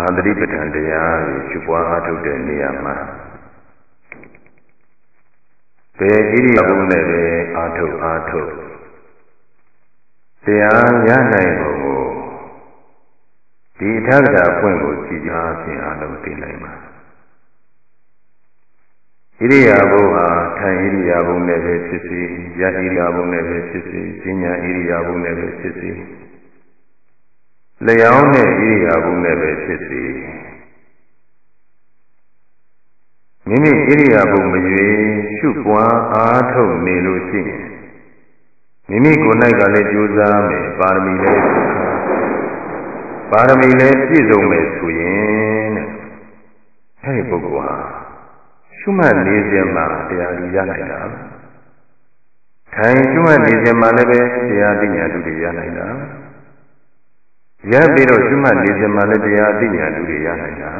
အာသတိပဋ္ဌာန်တရားကိုရှုပွားအားထုတ်တဲ့နေရာမှာဘယ်ဣရိယာပုနဲ့ပဲအားထုတ်အားထုတ်တရားရနိုင်ပုံကိုဒီအထက်ကတာဖွင့်ကိုကြည်ကြားဖြင့်အားလုံးသိနိုင်ပါဣရိယာပုဟာထိုင်ဣရိယာပုနဲ့ပဲဖြစ်စေရဣရိယာပုနဲ့ပဲဖြစ်စေဈဉ္ညာဣရိယာပုနဲ့ပဲဖြစ်စေ လျောင်းတဲ့ဣရိယာပုနဲ့ပဲဖြစ်စေမိမိဣရိယာပုမရွေရှုပွားအားထုတ်နေလို့ရှိရင်မိမိကိုယ်၌ကလည်းကြိုးစားမယ်ပါရမီလည်းပါရမီလည်းပြည့်စုံမယ်ဆိုရင်တဲ့အဲဒီပုဂ္ဂိုလ်ဟာရှုမှတ်နေခြင်းမှာတရားကြီးရနိုင်တာထိုင်ရှုမှတ်နေခြင်းမှာလည်းပဲတရားသိညာတုတွေရနိုင်တာ ရပြီးတော့ရှုမှတ်နေခြင်းမှာလည်းတရားသိညာတုတွေရနိုင်တာ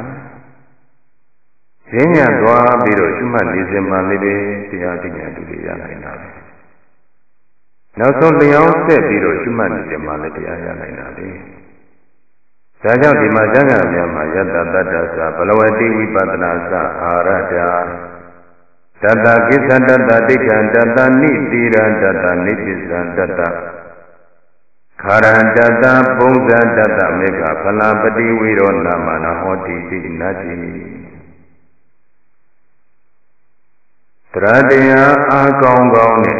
ဈဉ္ညာသွားပြီးတော့ရှုမှတ်နေခြင်းမှာလည်းပဲတရားသိညာတုတွေရနိုင်တာပဲနောက်ဆုံးတရားဆက်ပြီးတော့ရှုမှတ်နေခြင်းမှာလည်းတရားရနိုင်တာလေဒါကြောင့်ဒီမှာကျမ်းဂန်များမှာယတ္တတတ္တသဘလဝတိဝိပဿနာသအာရတတတကိစ္စတတဒိဋ္ဌံတတနိတိရတတနိပိသံတတ ခာရံတတပုံဇံတတမေဃဖလာပတိဝိရောနာမနာဟောတိတိနတ္တိတရတရားအာကောင်းကောင်းနဲ့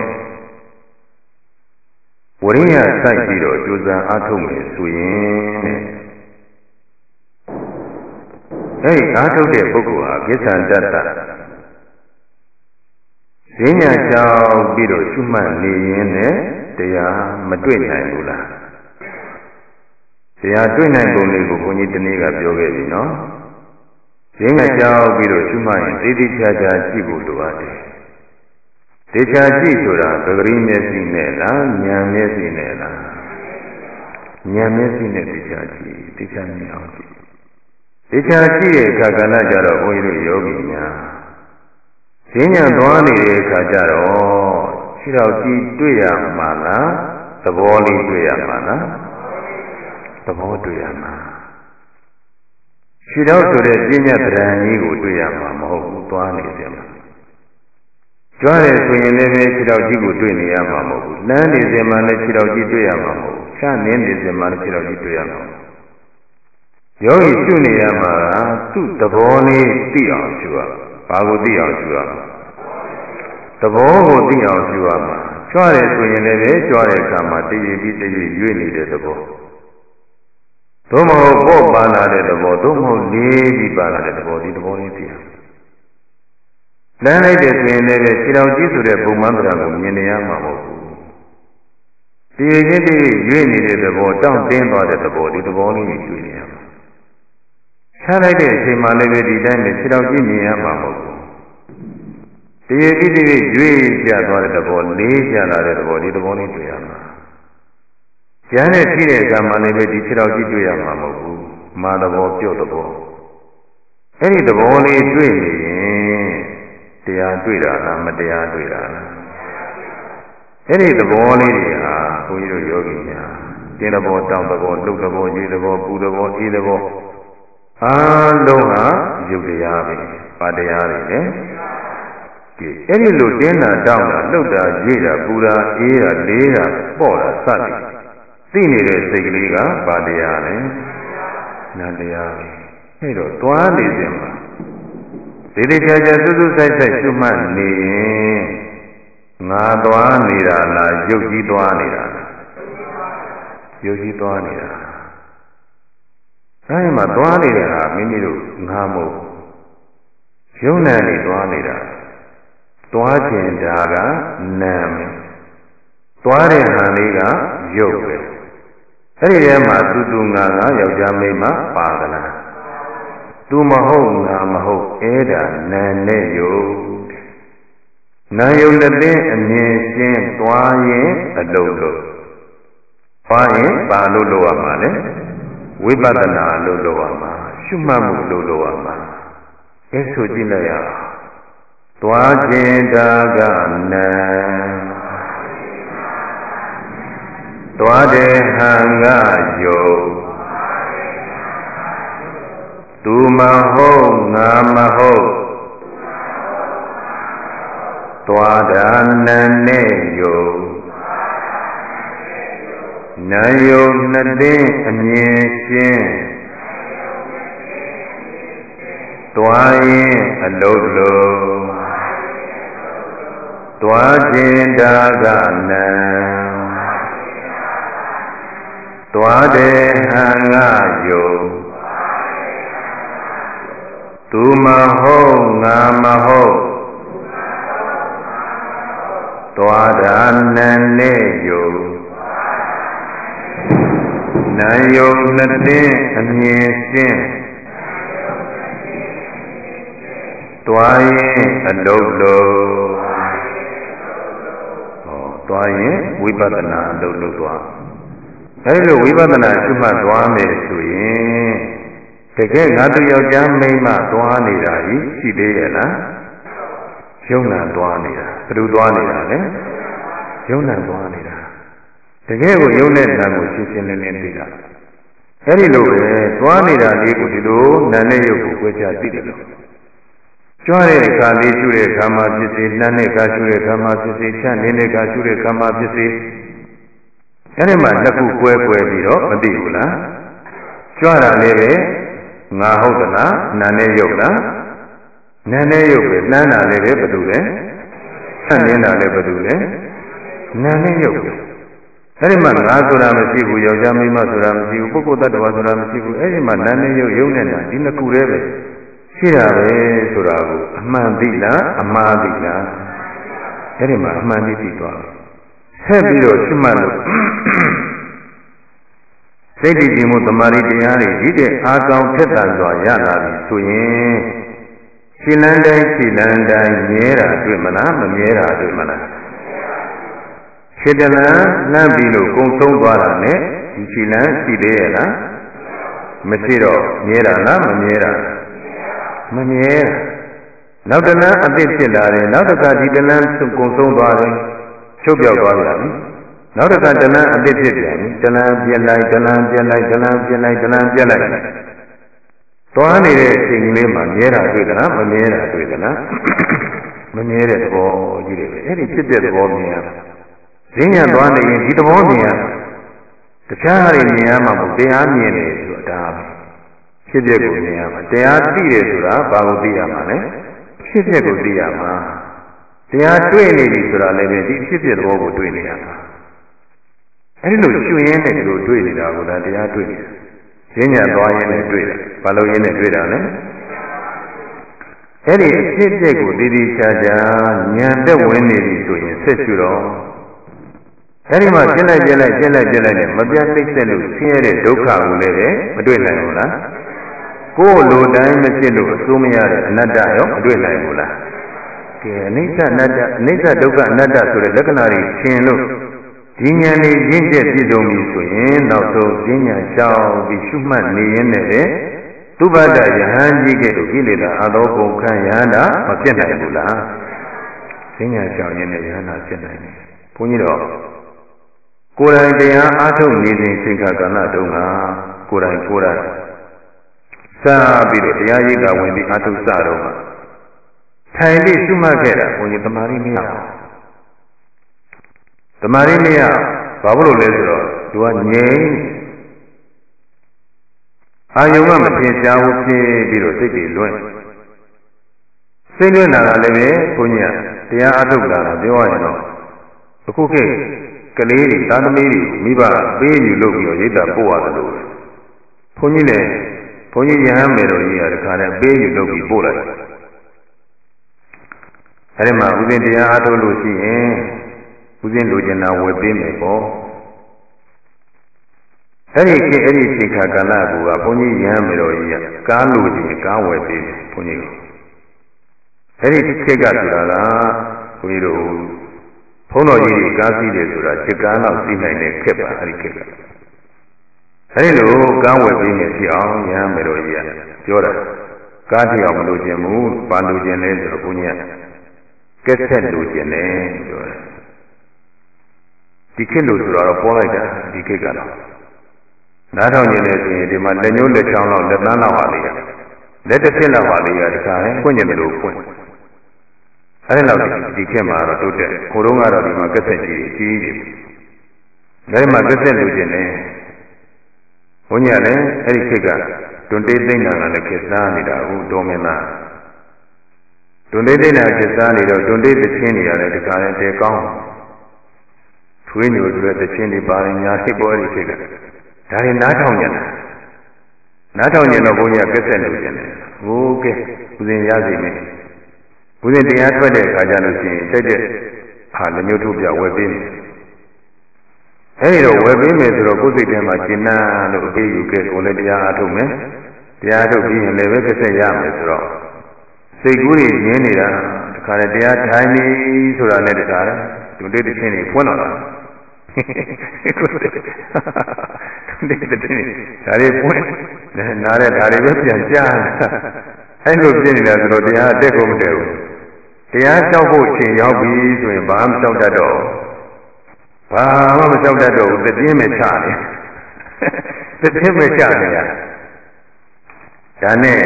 ဝရိယစိုက်ပြီးတော့ကြိုးစားအားထုတ်မယ်ဆိုရင်အဲဒီအားထုတ်တဲ့ပုဂ္ဂိုလ်ဟာကိစ္ဆန္တတ္တဈဉ္ညာကြောင့်ပြီးတော့ရှုမှတ်နေရင်လည်း တရားမတွေ့နိုင်ဘူးလားတရားတွေ့နိုင်ပုံလေးကိုဘုန်းကြီးတနည်းကပြောခဲ့ပြီနော်ဈဉ္ညာကြောင့်ပြီးတော့ရှုမှတ်ရင်သိသိချာချာကြည့်ဖို့လိုပါတယ်တေချာကြည့်ဆိုတာသဂရီမျက်စိနဲ့လားဉာဏ်မျက်စိနဲ့လားဉာဏ်မျက်စိနဲ့တေချာကြည့်တေချာမြင်အောင်ကြည့်တေချာကြည့်တဲ့အခါကလည်းကြတော့ဘုန်းကြီးတို့ယောဂီများဈဉ္ညာသွားနေတဲ့အခါကျတော့ ခြေတော်ကြည့်တွေ့ရမှာလားသဘောလေးတွေ့ရမှာလားသဘောတွေ့ရမှာခြေတော်ဆိုတဲ့ပညာတရားကြီးကိုတွေ့ရမှာမဟုတ်ဘူးသွားနေတယ်မှာကြွားတယ်ဆိုရင်လည်းခြေတော်ကြီးကိုတွေ့နေရမှာမဟုတ်ဘူးလမ်းနေစဉ်မှာလည်းခြေတော်ကြီးတွေ့ရမှာမဟုတ်ဘူးချနင်းနေစဉ်မှာလည်းခြေတော်ကြီးတွေ့ရမှာမဟုတ်ယောဂီရှုနေရမှာသူ့သဘောလေးသိအောင်ရှုရဘာကိုသိအောင်ရှုရ သဘောကိုသိအောင်ရှုရမှာကြွားတယ်ဆိုရင်လည်းပဲကြွားတဲ့အခါမှာတည်ရည်ပြီးတည်ရည်ရွေ့နေတဲ့သဘောသို့မဟုတ်ပေါ့ပါလာတဲ့သဘောသို့မဟုတ်လေးပြီးပါလာတဲ့သဘောဒီသဘောလေးသိအောင်လမ်းလိုက်တဲ့ဆိုရင်လည်းခြေတော်ကြီးဆိုတဲ့ပုံမှန်တရားကိုမြင်နေရမှာမဟုတ်ဘူး။ဒီချင်းတည်းရွေ့နေတဲ့သဘောတောင့်တင်းသွားတဲ့သဘောဒီသဘောလေးကိုတွေ့နေရမှာ။ခြားလိုက်တဲ့အချိန်မှလည်းဒီတိုင်းနဲ့ခြေတော်ကြီးမြင်ရမှာမဟုတ်ဘူး။ ဒီအတိတ်တွေရွေ့ကြသွားတဲ့သဘောလေးကြလာတဲ့သဘောဒီသဘောလေးတွေ့ရမှာ။ကျန်တဲ့ရှိတဲ့ကံမှလည်းဒီခြေတော်ကြီးတွေ့ရမှာမဟုတ်ဘူး။မာသဘောပြုတ်သဘော။အဲ့ဒီသဘောလေးတွေ့နေရင်တရားတွေ့တာလားမတရားတွေ့တာလားအဲ့ဒီသဘောလေးတွေဟာဘုန်းကြီးတို့ယောဂီများတင်းသဘောတောင်းသဘောလှုပ်သဘောရေးသဘောပူသဘောအေးသဘောအားလုံးဟာယုတ်တရားပဲပါတရားတွေလေ ဒီအဲ့ဒီလိုတင်းတာတောင်းတာလှုပ်တာရေးတာပူတာအေးတာလေးတာပေါ့တာစသည်သိနေတဲ့စိတ်ကလေးကပါတရားလေနန္တရားပဲအဲ့တော့သွားနေစဉ်မှာဒီဒီချာချာစွတ်စွတ်ဆိုင်ဆိုင်ရှုမှတ်နေရင်ငါသွားနေတာလားရုပ်ကြီးသွားနေတာလားရုပ်ကြီးသွားနေတာအဲဒီမှာသွားနေတဲ့ဟာမိမိတို့ငါမို့ယုံနာနေသွားနေတာ သွားခြင်းဒါကနာမယ်သွားတဲ့ဟန်လေးကရုပ်ပဲအဲ့ဒီထဲမှာတူတူငါငါယောက်ျားမိန်းမပါကလားသူမဟုတ်ငါမဟုတ်အဲ့ဒါနာနဲ့ယုတ်နာယုတ်တဲ့အမြင်ရှင်းသွားရင်အလုံးလို့သွားရင်ပါလို့လို့ရမှာလေဝိပဿနာလို့လို့ရမှာရှုမှတ်မှုလို့လို့ရမှာအဲဆိုကြည့်လိုက်ရအောင် သွားခြင်းဒါကနာသွားတဲ့ဟံကယုတ်သူမဟုတ်ငါမဟုတ်သွားတာနန်းနဲ့ယုံနာယုံနှစ်သိင်းအမြင်ရှင်းသွားရင်အလုံးလုံး သွားခြင်းတာကနံသွားတယ်ဟံငါယုံသူမဟုတ်ငါမဟုတ်သွားတာနံနဲ့ယုံနာယုံနှစ်သိင်းအမြင်ရှင်းသွားရင်အလုံးလုံးဟော သွားရင်ဝိပဿနာအလုံးလုံးသွားအဲဒီလိုဝိပဿနာရှုမှတ်သွားမယ်ဆိုရင်တကယ်ငါတို့ယောက်ျားမိန်းမသွားနေတာကြီးရှိသေးရဲ့လားယုံနာသွားနေတာဘယ်လိုသွားနေတာလဲယုံနာသွားနေတာတကယ်ကိုယုံတဲ့နာကိုရှင်းရှင်းလင်းလင်းသိတာအဲဒီလိုပဲသွားနေတာလေးကိုဒီလိုနာနဲ့ရုပ်ကိုကြွယ်ချသိတယ်လို့ ကြွတဲ့အခါလေးရှုတဲ့အခါမှာဖြစ်စေနှမ်းတဲ့အခါရှုတဲ့အခါမှာဖြစ်စေချမ်းနေတဲ့အခါရှုတဲ့အခါမှာဖြစ်စေအဲဒီမှာနှစ်ခုကွဲကွဲပြီးတော့မသိဘူးလားကြွတာလေးပဲငါဟုတ်သလားနာနဲ့ရုပ်လားနာနဲ့ရုပ်ပဲနှမ်းတာလေးပဲဘယ်သူလဲချမ်းနေတာလည်းဘယ်သူလဲနာနဲ့ရုပ်ပဲအဲ့ဒီမှာငါဆိုတာမရှိဘူးယောက်ျားမိန်းမဆိုတာမရှိဘူးပုဂ္ဂိုလ်တ attva ဆိုတာမရှိဘူးအဲ့ဒီမှာနာနဲ့ရုပ်ရုပ်နဲ့နာဒီနှစ်ခုတည်းပဲ ရှိတာပဲဆိုတာကိုအမှန်သိလားအမှားသိလားအဲ့ဒီမှာအမှန်သိသိသွားတယ်ဆက်ပြီးတော့ရှိမှလို့စိတ်တည်ကြည်မှုတမာရီတရားတွေဒီတဲ့အာကောင်ထက်တန်စွာရလာပြီဆိုရင်ခြေလန်းတိုင်းခြေလန်းတိုင်းမြဲတာတွေ့မလားမမြဲတာတွေ့မလားခြေတလန်းလှမ်းပြီးလို့ကုံဆုံးသွားတာနဲ့ဒီခြေလန်းရှိသေးရဲ့လားမရှိတော့မြဲတာလားမမြဲတာ မမြဲနောက်တလန်းအသစ်ဖြစ်လာတယ်နောက်တစ်ခါဒီတလန်းကုံဆုံးသွားတယ်ချုပ်ပြောက်သွားပြန်ပြီနောက်တစ်ခါတလန်းအသစ်ဖြစ်ပြန်ပြီတလန်းပြက်လိုက်တလန်းပြက်လိုက်တလန်းပြက်လိုက်တလန်းပြက်လိုက်သွားနေတဲ့အချိန်ကလေးမှာမြဲတာတွေ့သလားမမြဲတာတွေ့သလားမမြဲတဲ့သဘောကြီးတွေပဲအဲ့ဒီဖြစ်တဲ့သဘောမြင်ရတာဈဉ္ညာသွားနေရင်ဒီသဘောမြင်ရတခြားဟာတွေမြင်ရမှာမဟုတ်တရားမြင်တယ်ဆိုတာဒါ ဖြစ်ဖြစ်ကိုမြင်ရမှာတရားသိတယ်ဆိုတာဘာကိုသိရမှာလဲဖြစ်ဖြစ်ကိုသိရမှာတရားတွေ့နေပြီဆိုတာလည်းပဲဒီဖြစ်ဖြစ်သဘောကိုတွေ့နေရမှာအဲဒီလိုကျွင်ရင်းနဲ့ဒီလိုတွေ့နေတာကိုဒါတရားတွေ့နေတာဈဉ္ညာသွားရင်းနဲ့တွေ့တာဘာလို့ရင်းနဲ့တွေ့တာလဲအဲ့ဒီအဖြစ်အပျက်ကိုတည်တည်ချာချာဉာဏ်သက်ဝင်နေပြီဆိုရင်ဆက်ရှုတော့အဲဒီမှာပြစ်လိုက်ပြစ်လိုက်ပြစ်လိုက်ပြစ်လိုက်နဲ့မပြတ်သိဆက်လို့ဆင်းရဲတဲ့ဒုက္ခကိုလည်းပဲမတွေ့နိုင်ဘူးလား ကိုယ်လိုတိုင်းမဖြစ်လို့အစိုးမရတဲ့အနတ္တရောမတွေ့နိုင်ဘူးလားကဲအနိစ္စအနတ္တအနိစ္စဒုက္ခအနတ္တဆိုတဲ့လက္ခဏာတွေရှင်းလို့ဒီဉာဏ်လေးရင့်ကျက်ပြည့်စုံပြီဆိုရင်နောက်ဆုံးဉာဏ်ရှောင်ပြီးရှုမှတ်နေရင်းနဲ့ပဲသုဘတယဟန်ကြီးကဲ့သို့ကိလေသာအသောကုန်ခံရတာမဖြစ်နိုင်ဘူးလားဉာဏ်ရှောင်ရင်းနဲ့ယဟန်တာဖြစ်နိုင်တယ်ဘုန်းကြီးတော်ကိုယ်တိုင်တရားအားထုတ်နေစဉ်ချိန်ခါကာလတုန်းကကိုယ်တိုင်ကိုယ်တိုင် စပြီးတော့တရားရိပ်ကဝင်ပြီးအားထုတ်စတော့မှထိုင်ပြီးရှုမှတ်ခဲ့တာဘုန်းကြီးတမာရီမရတမာရီမရဘာလို့လဲဆိုတော့သူကငြိမ်အာယုံကမထင်ရှားဘူးဖြစ်ပြီးတော့စိတ်တွေလွင့်စိတ်လွင့်လာတာလည်းပဲဘုန်းကြီးကတရားအားထုတ်လာတာပြောရရင်တော့အခုခေတ်ကလေးတွေသားသမီးတွေမိဘပေးယူလို့ပြီးတော့ရိတ်တာပို့ရတယ်လို့ဘုန်းကြီးလည်း ဘုန်းကြီးရဟန်းမယ်တော်ကြီးကတခါတည်းပေးယူလို့ပြီးပို့လိုက်အဲဒီမှာဥစဉ်တရားအားထုတ်လို့ရှိရင်ဥစဉ်လိုချင်တာဝယ်ပေးမယ်ပေါ့အဲ့ဒီခေအဲ့ဒီချိန်ခါကာလကဘုန်းကြီးရဟန်းမယ်တော်ကြီးကကားလိုချင်ကားဝယ်ပေးတယ်ဘုန်းကြီးကအဲ့ဒီခေတ်ကဆိုတာကဘုန်းကြီးတို့ဘုန်းတော်ကြီးတွေကားစီးတယ်ဆိုတာစစ်ကားလောက်စီးနိုင်တဲ့ခက်ပါအဲ့ဒီခက်က အဲဒီလိုကားဝယ်ပြီးနေဖြစ်အောင်ရဟန်းမေတော်ကြီးကပြောတာကားတရားမလို့ခြင်းဘူးပါလို့ခြင်းလဲဆိုတော့ဘုန်းကြီးကကက်ဆက်လို့ခြင်းလဲပြောတယ်ဒီခေတ်လို့ဆိုတော့ပေါ်လိုက်တာဒီခေတ်ကတော့နားထောင်ခြင်းလဲဆိုရင်ဒီမှာလက်ညှိုးလက်ချောင်းလောက်လက်သန်းလောက်ဟာလေးရလက်တစ်ဖြစ်လောက်ပါလေကတခါလဲပွင့်ကြတယ်လို့ပွင့်အဲဒီလောက်ဒီခေတ်မှာတော့တိုးတက်ခိုးတော့ကတော့ဒီမှာကက်ဆက်ကြီးအကြီးကြီးဒါမှကက်ဆက်လို့ခြင်းနဲ့ ဘုန်းကြီးလည်းအဲ့ဒီခေတ်ကတွန်တေးသိမ့်တာကလည်းခေတ်စားနေတာဟုတ်တော်မင်းသားတွန်တေးသိမ့်တာခေတ်စားနေတော့တွန်တေးသချင်းနေရတယ်ဒီကလည်းတဲကောင်းထွေးညိုဆိုတဲ့သချင်းတွေပါရင်ညာစိတ်ပေါ်ဒီခေတ်ကဒါတွေနားထောင်ကြတာနားထောင်ကြတော့ဘုန်းကြီးကကက်ဆက်လို့ခြင်းတယ်ဟိုးကဲဦးဇင်ရစီမယ်ဦးဇင်တရားထွက်တဲ့အခါကျလို့ရှိရင်စိတ်တဲ့ဟာလည်းမျိုးထုတ်ပြဝယ်ပေးမယ် အဲဒီတော့ဝယ်ပေးမယ်ဆိုတော့ကိုယ်စိတ်ထဲမှာရှင်းနာလို့အပေးယူခဲ့ကိုယ်လည်းတရားအားထုတ်မယ်တရားထုတ်ပြီးရင်လည်းပဲကဆက်ရမယ်ဆိုတော့စိတ်ကူးတွေငင်းနေတာတခါတည်းတရားထိုင်နေဆိုတာနဲ့တခါတည်းဒုတိယတစ်ချင်းတွေဖွင့်တော့တာကိုယ်စိတ်ဒုတိယတစ်ချင်းဒါတွေဖွင့်နားတဲ့ဒါတွေပဲပြန်ကြားအဲ့လိုဖြစ်နေတာဆိုတော့တရားတက်ကုန်မတည့်ဘူးတရားလျှောက်ဖို့ချိန်ရောက်ပြီဆိုရင်ဘာမှမလျှောက်တတ်တော့ ဘာမှမလျှောက်တတ်တော့ဘူးတည်င်းမဲ့ချနေတည်င်းမဲ့ချနေရဒါနဲ့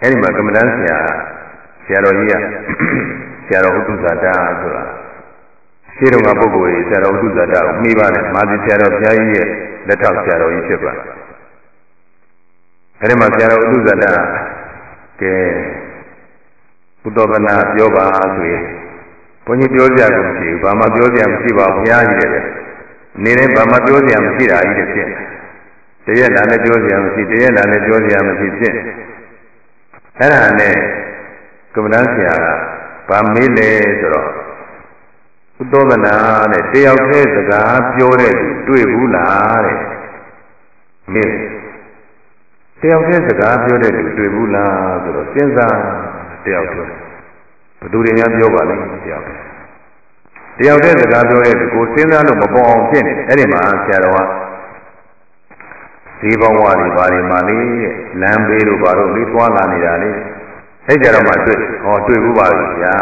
အဲ့ဒီမှာကမ္မဋ္ဌာန်းဆရာဆရာတော်ကြီးကဆရာတော်ဥဒ္ဒဇာတာဆိုတာရှင်းတော်ကပုဂ္ဂိုလ်ကြီးဆရာတော်ဥဒ္ဒဇာတာကိုမိပါတယ်မာသီဆရာတော်ဘုရားကြီးရဲ့လက်ထောက်ဆရာတော်ကြီးဖြစ်ပါတယ်အဲဒီမှာဆရာတော်ဥဒ္ဒဇာတာကဲဘုဒ္ဓဘာသာပြောပါဆိုရင် ဘုန်းကြီးပြောကြလို့မရှိဘူးဘာမှပြောကြမရှိပါဘူးဘုရားကြီးတယ်နေတိုင်းဘာမှပြောကြမရှိတာကြီးတဖြစ်တရက်လာလည်းပြောကြမရှိတရက်လာလည်းပြောကြမရှိဖြစ်အဲ့ဒါနဲ့ကမ္မဋ္ဌာန်းဆရာကဗာမေးလေဆိုတော့ဥသောကနာတဲ့တယောက်တည်းစကားပြောတဲ့လူတွေ့ဘူးလားတဲ့မေးတယောက်တည်းစကားပြောတဲ့လူတွေ့ဘူးလားဆိုတော့စဉ်းစားတယောက်တည်း ဘသူတွေများပြောပါလိမ့်တယောက်တည်းတယောက်တည်းစကားပြောတဲ့လူကိုစဉ်းစားလို့မပေါ်အောင်ဖြစ်နေအဲ့ဒီမှာဆရာတော်ကဒီဘဝတွေဘာတွေမှလေလမ်းဘေးတို့ဘာတို့လေးသွားလာနေတာလေအဲ့ကြတော့မှတွေ့ဟောတွေ့ဘူးပါပြီဗျာ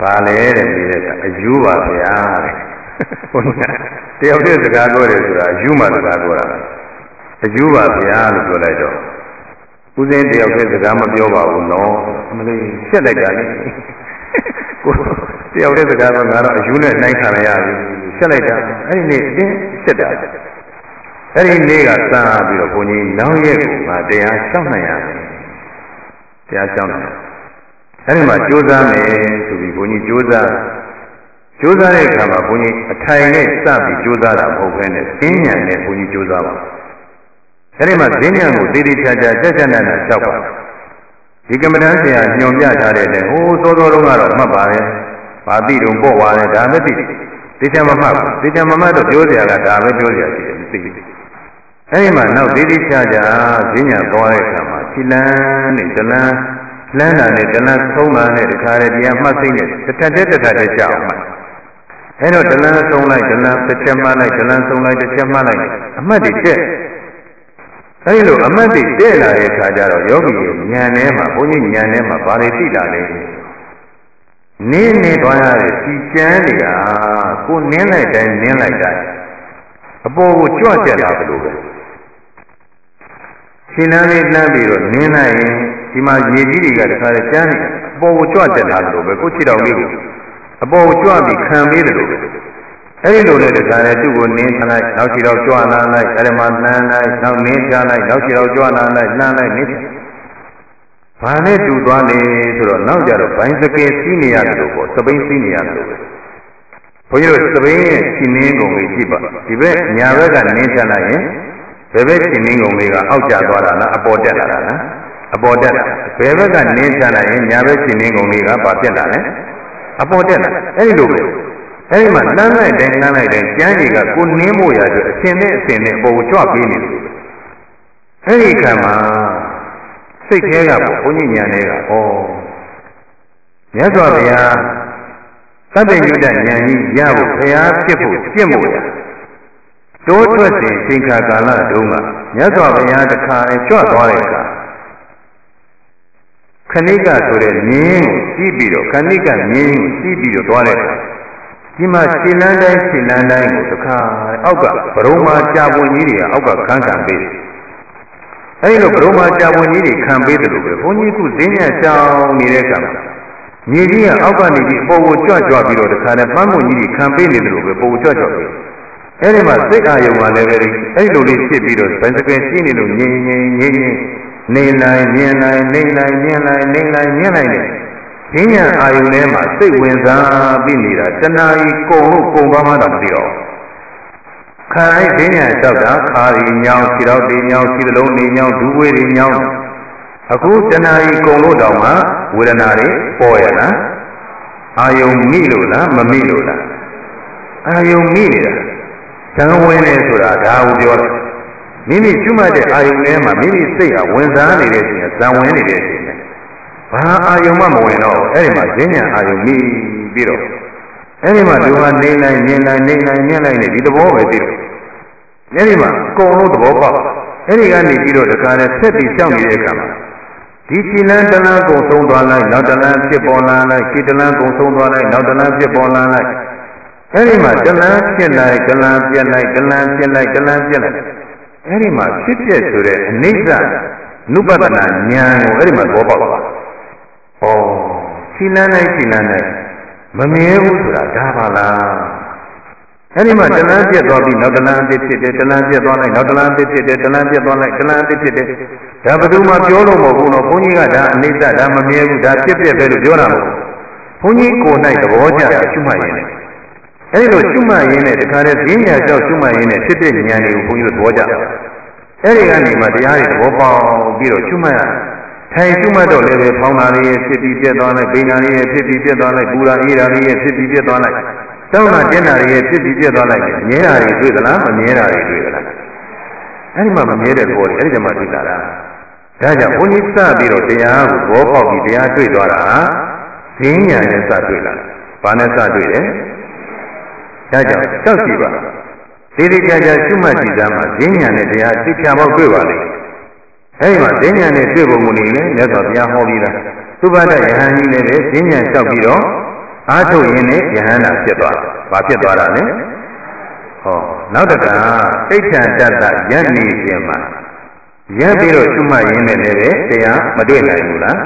ဘာလဲတဲ့နေတဲ့အယူပါဗျာတဲ့ဘုရားတယောက်တည်းစကားပြောတယ်ဆိုတာအယူမှစကားပြောတာအယူပါဗျာလို့ပြောလိုက်တော့ ဦးစင်းတယောက်တည်းစကားမပြောပါဘူးနော်အမလေးရှက်လိုက်တာလေကိုတယောက်တည်းစကားတော့ငါတော့အယူနဲ့နှိုင်းခံရပြီရှက်လိုက်တာအဲ့ဒီနေ့အတင်းရှက်တာအဲ့ဒီနေ့ကစပြီးတော့ဘုန်းကြီးနောက်ရက်ကိုငါတရားရှောက်နိုင်ရတယ်တရားရှောက်နိုင်အဲ့ဒီမှာကြိုးစားမယ်ဆိုပြီးဘုန်းကြီးကြိုးစားကြိုးစားတဲ့အခါမှာဘုန်းကြီးအထိုင်နဲ့စပြီးကြိုးစားတာမဟုတ်ဘဲနဲ့ဈဉ္ဉံနဲ့ဘုန်းကြီးကြိုးစားပါ အဲ့ဒီမှာဈဉ္ဉံကိုတည်တည်ချာချာကြက်ကြက်နက်နက်လျှောက်ပါဒီကမ္မဋ္ဌာန်းဆရာညွန်ပြထားတဲ့လေဟိုးစောစောတုန်းကတော့မှတ်ပါရဲ့။ဘာသိတုံပေါ့သွားတယ်ဒါပဲသိတယ်။တေချာမမှတ်ဘူး။တေချာမမှတ်တော့ပြောစရာကဒါပဲပြောစရာရှိတယ်မသိဘူး။အဲဒီမှာနောက်သေးသေးချာချာဈဉ္ညာသွားတဲ့အခါမှာခြိလန်းနဲ့ဇလန်းလန်းတာနဲ့ဇလန်းဆုံးတာနဲ့တခါတည်းတရားမှတ်သိနဲ့တစ်ထက်တည်းတစ်ထက်တည်းကြောက်မှ။အဲတော့ဇလန်းဆုံးလိုက်ဇလန်းတစ်ချက်မှတ်လိုက်ဇလန်းဆုံးလိုက်တစ်ချက်မှတ်လိုက်အမှတ်တွေတက် အဲဒီလိုအမှတ်တွေတဲ့လာတဲ့အခါကျတော့ယောဂီရဲ့ဉာဏ်ထဲမှာဘုန်းကြီးဉာဏ်ထဲမှာဘာတွေသိလာလဲနင်းနေသွားရတဲ့စီကျန်းနေတာကိုနင်းလိုက်တိုင်းနင်းလိုက်တိုင်းအပေါ်ကိုကြွကြက်လာသလိုပဲရှင်လန်းလေးလှမ်းပြီးတော့နင်းလိုက်ရင်ဒီမှာရေကြီးတွေကတခါတည်းကျန်းနေအပေါ်ကိုကြွကြက်လာသလိုပဲကိုခြေတော်လေးကိုအပေါ်ကိုကြွပြီးခံပေးတယ်လို့ပဲ အဲဒီလိုနဲ့တခါတည်းသူ့ကိုနင်းချလိုက်နောက်ခြေတော်ကြွလာလိုက်အဲဒီမှာလှမ်းလိုက်နောက်နင်းချလိုက်နောက်ခြေတော်ကြွလာလိုက်လှမ်းလိုက်နင်းဘာနဲ့တူသွားလဲဆိုတော့နောက်ကြတော့ဘိုင်းစကယ်စီးနေရတယ်လို့ပေါ့စပိန်စီးနေရတယ်လို့ပဲဘုန်းကြီးတို့စပိန်ရဲ့ရှင်နင်းကုန်လေးကြည့်ပါဒီဘက်ညာဘက်ကနင်းချလိုက်ရင်ဘယ်ဘက်ရှင်နင်းကုန်လေးကအောက်ကျသွားတာလားအပေါ်တက်လာတာလားအပေါ်တက်လာဘယ်ဘက်ကနင်းချလိုက်ရင်ညာဘက်ရှင်နင်းကုန်လေးကဘာပြက်လာလဲအပေါ်တက်လာအဲ့ဒီလိုပဲ အဲ့ဒီမှာလှမ်းလိုက်တိုင်းလှမ်းလိုက်တိုင်းကျမ်းကြီးကကိုနင်းဖို့ရတဲ့အရှင်နဲ့အရှင်နဲ့အပေါ်ကိုကြွပေးနေတယ်အဲ့ဒီခံမှာစိတ်ထဲကပေါ့ဘုန်းကြီးညာနဲ့ကဩမြတ်စွာဘုရားသဗ္ဗညုတဉာဏ်ကြီးရဖို့ဘုရားဖြစ်ဖို့ကျင့်ဖို့ရတိုးထွက်စဉ်သင်္ခါကာလတုန်းကမြတ်စွာဘုရားတခါနဲ့ကြွသွားတဲ့အခါခဏိကဆိုတဲ့မြင်းကိုစီးပြီးတော့ခဏိကမြင်းကိုစီးပြီးတော့သွားတဲ့အခါ ဒီမှာခြေလန်းတိုင်းခြေလန်းတိုင်းကိုတခါအောက်ကဘရုံမာကြာပွင့်ကြီးတွေကအောက်ကခန်းခံပေးတယ်အဲဒီလိုဘုရားကြာဝင်ကြီးတွေခံပေးတယ်လို့ပဲဘုန်းကြီးခုဈဉ္ညာရှောင်းနေတဲ့ကံမြေကြီးကအောက်ကနေပြီးအပေါ်ကိုကြွကြွပြီးတော့တခါနဲ့ပန်းမွန်ကြီးတွေခံပေးနေတယ်လို့ပဲပေါ်ကြွကြွပြီးအဲဒီမှာစိတ်အာယုံကလည်းပဲအဲဒီလိုလေးဖြစ်ပြီးတော့ဘယ်စကယ်ရှိနေလို့ငြိမ်ငြိမ်ငြိမ်ငြိမ်နေလိုက်မြင်လိုက်နေလိုက်မြင်လိုက်နေလိုက်မြင်လိုက်နေ ဈဉ္ညာအာယုံထဲမှာစိတ်ဝင်စားပြီးနေတာတဏှာကြီးကုံလို့ကုံသွားမှတော့မသိတော့ခါလိုက်ဈဉ္ညာလျှောက်တာခါရီညောင်းခြေတော့တေညောင်းခြေလုံးနေညောင်းဒူးဝေးတွေညောင်းအခုတဏှာကြီးကုံလို့တောင်မှဝေဒနာတွေပေါ်ရလားအာယုံမိလို့လားမမိလို့လားအာယုံမိနေတာဇံဝင်နေဆိုတာဒါကိုပြောတာမိမိကျွမှတ်တဲ့အာယုံထဲမှာမိမိစိတ်ဟာဝင်စားနေတဲ့အချိန်ဇံဝင်နေတဲ့အချိန်နဲ့ ဘာအာယုံမှမဝင်တော့အဲ့ဒီမှာဈဉ္ညာအာယုံမိပြီးတော့အဲ့ဒီမှာသူဟာနေနိုင်မြင်နိုင်နေနိုင်မြင်နိုင်နေဒီသဘောပဲသိတော့အဲ့ဒီမှာအကုန်လုံးသဘောပေါက်အဲ့ဒီကနေပြီးတော့တခါနဲ့ဆက်ပြီးရှောက်နေတဲ့အခါမှာဒီခြေလန်းတလန်းကုံဆုံးသွားလိုက်နောက်တလန်းဖြစ်ပေါ်လာလိုက်ခြေတလန်းကုံဆုံးသွားလိုက်နောက်တလန်းဖြစ်ပေါ်လာလိုက်အဲဒီမှာတလန်းဖြစ်လိုက်တလန်းပြက်လိုက်တလန်းဖြစ်လိုက်တလန်းပြက်လိုက်အဲဒီမှာဖြစ်ပြက်ဆိုတဲ့အနိစ္စနုပဒနာဉာဏ်ကိုအဲဒီမှာသဘောပေါက်သွား။ ဩခြေလန်းလိုက်ခြေလန်းလိုက်မမြဲဘူးဆိုတာဒါပါလားအဲဒီမှာတလန်းပြက်သွားပြီးနောက်တလန်းအစ်ဖြစ်တယ်တလန်းပြက်သွားလိုက်နောက်တလန်းအစ်ဖြစ်တယ်တလန်းပြက်သွားလိုက်တလန်းအစ်ဖြစ်တယ်ဒါဘယ်သူမှပြောလို့မဟုတ်ဘူးနော်ဘုန်းကြီးကဒါအနိစ္စဒါမမြဲဘူးဒါဖြစ်ပြက်ပဲလို့ပြောတာမဟုတ်ဘူးဘုန်းကြီးကိုယ်၌သဘောကျတာရှုမှတ်ရင်လည်းအဲဒီလိုရှုမှတ်ရင်းနဲ့တခါတည်းဈဉ္ညာလျှောက်ရှုမှတ်ရင်းနဲ့ဖြစ်တဲ့ဉာဏ်တွေကိုဘုန်းကြီးတို့သဘောကျတယ်အဲဒီကနေမှတရားတွေသဘောပေါက်ပြီးတော့ရှုမှတ်ရ ထိုင်ရှုမှတ်တော့လည်းပဲဖောင်းတာလေးရဲ့ဖြစ်ပြီးပြတ်သွားလိုက်၊ပိန်တာလေးရဲ့ဖြစ်ပြီးပြတ်သွားလိုက်၊ပူတာအေးတာလေးရဲ့ဖြစ်ပြီးပြတ်သွားလိုက်။တောင်းတာတင်းတာလေးရဲ့ဖြစ်ပြီးပြတ်သွားလိုက်။မြဲတာတွေတွေ့သလားမမြဲတာတွေတွေ့သလား။အဲဒီမှာမမြဲတဲ့သဘောတွေအဲဒီကျမှတွေ့လာတာ။ဒါကြောင့်ဘုန်းကြီးစပြီးတော့တရားကိုသဘောပေါက်ပြီးတရားတွေ့သွားတာဟာဈဉ္ညာနဲ့စတွေ့လာ။ဘာနဲ့စတွေ့လဲ။ဒါကြောင့်ကြောက်ကြည့်ပါ။ဒီဒီကြကြရှုမှတ်ကြည့်စမ်းမှာဈဉ္ညာနဲ့တရားသိချပေါက်တွေ့ပါလိမ့်။ အဲဒီမှာဈဉ္ညာနဲ့တွေ့ပုံမူနေလေမြတ်စွာဘုရားဟောပြီးတာသုဘဒယဟန်ကြီးလည်းပဲဈဉ္ညာလျှောက်ပြီးတော့အားထုတ်ရင်းနဲ့ယဟန္တာဖြစ်သွား။ဘာဖြစ်သွားတာလဲ။ဟောနောက်တကသိဋ္ဌံတတ္တယက်နေခြင်းမှာရက်ပြီးတော့ရှုမှတ်ရင်းနဲ့လည်းပဲတရားမတွေ့နိုင်ဘူးလား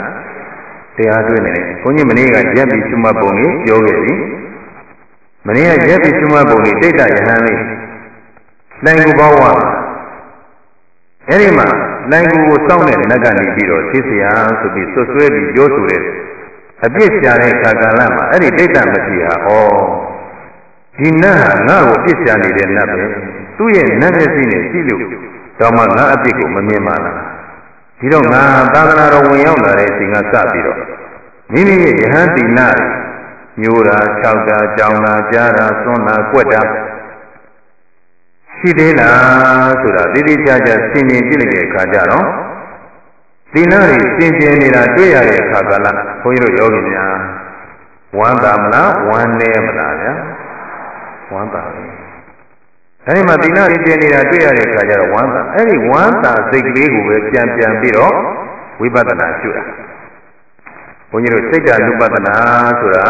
။တရားတွေ့နေတယ်။ဘုန်းကြီးမနေ့ကရက်ပြီးရှုမှတ်ပုံလေးပြောခဲ့ပြီ။မနေ့ကရက်ပြီးရှုမှတ်ပုံလေးတိဋ္ဌယဟန်လေးနိုင်ကူဘောဝါအဲ့ဒီမှာ နိုင်ကူကိုစောင့်တဲ့နတ်ကနေပြီးတော့သိစရာဆိုပြီးဆွဆွဲပြီးပြောဆိုတဲ့အပြစ်ရှာတဲ့ခါကာလမှာအဲ့ဒီဒိဋ္ဌမတိဟာဩဒီနတ်ဟာငါ့ကိုအပြစ်ရှာနေတဲ့နတ်ပဲသူ့ရဲ့နတ်မျက်စိနဲ့ကြည့်လို့တော့မှငါအပြစ်ကိုမမြင်ပါလားဒီတော့ငါသာသနာတော်ဝင်ရောက်လာတဲ့အချိန်ကစပြီးတော့မိမိရဲ့ယဟန်တိနာညိုတာခြောက်တာကြောင်တာကြားတာသွန်းတာကွက်တာ ရှိသေးလားဆိုတာသိသိချာချာဆင်ခြင်ကြည့်လိုက်တဲ့အခါကျတော့သီလတွေစင်ကြယ်နေတာတွေ့ရတဲ့အခါကလားဘုန်းကြီးတို့ယောဂီများဝမ်းသာမလားဝမ်းနည်းမလားဗျာဝမ်းသာတယ်အဲဒီမှာသီလတွေကျင်နေတာတွေ့ရတဲ့အခါကျတော့ဝမ်းသာအဲ့ဒီဝမ်းသာစိတ်ကလေးကိုပဲပြန်ပြန်ပြီးတော့ဝိပဿနာရှုတာဘုန်းကြီးတို့စိတ်ဓာတ်ဥပဒနာဆိုတာ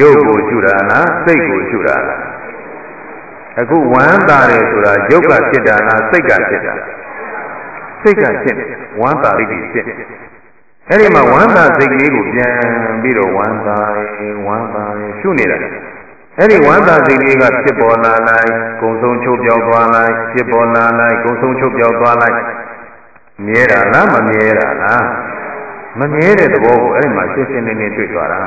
ရုပ်ကိုရှုတာလားစိတ်ကိုရှုတာလား အခုဝမ်းသာတယ်ဆိုတာရုပ်ကဖြစ်တာလားစိတ်ကဖြစ်တာစိတ်ကဖြစ်တယ်ဝမ်းသာလိမ့်ဖြစ်တယ်အဲ့ဒီမှာဝမ်းသာစိတ်ကလေးကိုပြန်ပြီးတော့ဝမ်းသာရင်ဝမ်းသာရင်ရှုနေတာအဲ့ဒီဝမ်းသာစိတ်လေးကဖြစ်ပေါ်လာလိုက်ဂုံဆုံးချုပ်ပြောက်သွားလိုက်ဖြစ်ပေါ်လာလိုက်ဂုံဆုံးချုပ်ပြောက်သွားလိုက်မြဲတာလားမမြဲတာလားမမြဲတဲ့သဘောကိုအဲ့ဒီမှာရှင်းရှင်းလင်းလင်းတွေ့သွားတာ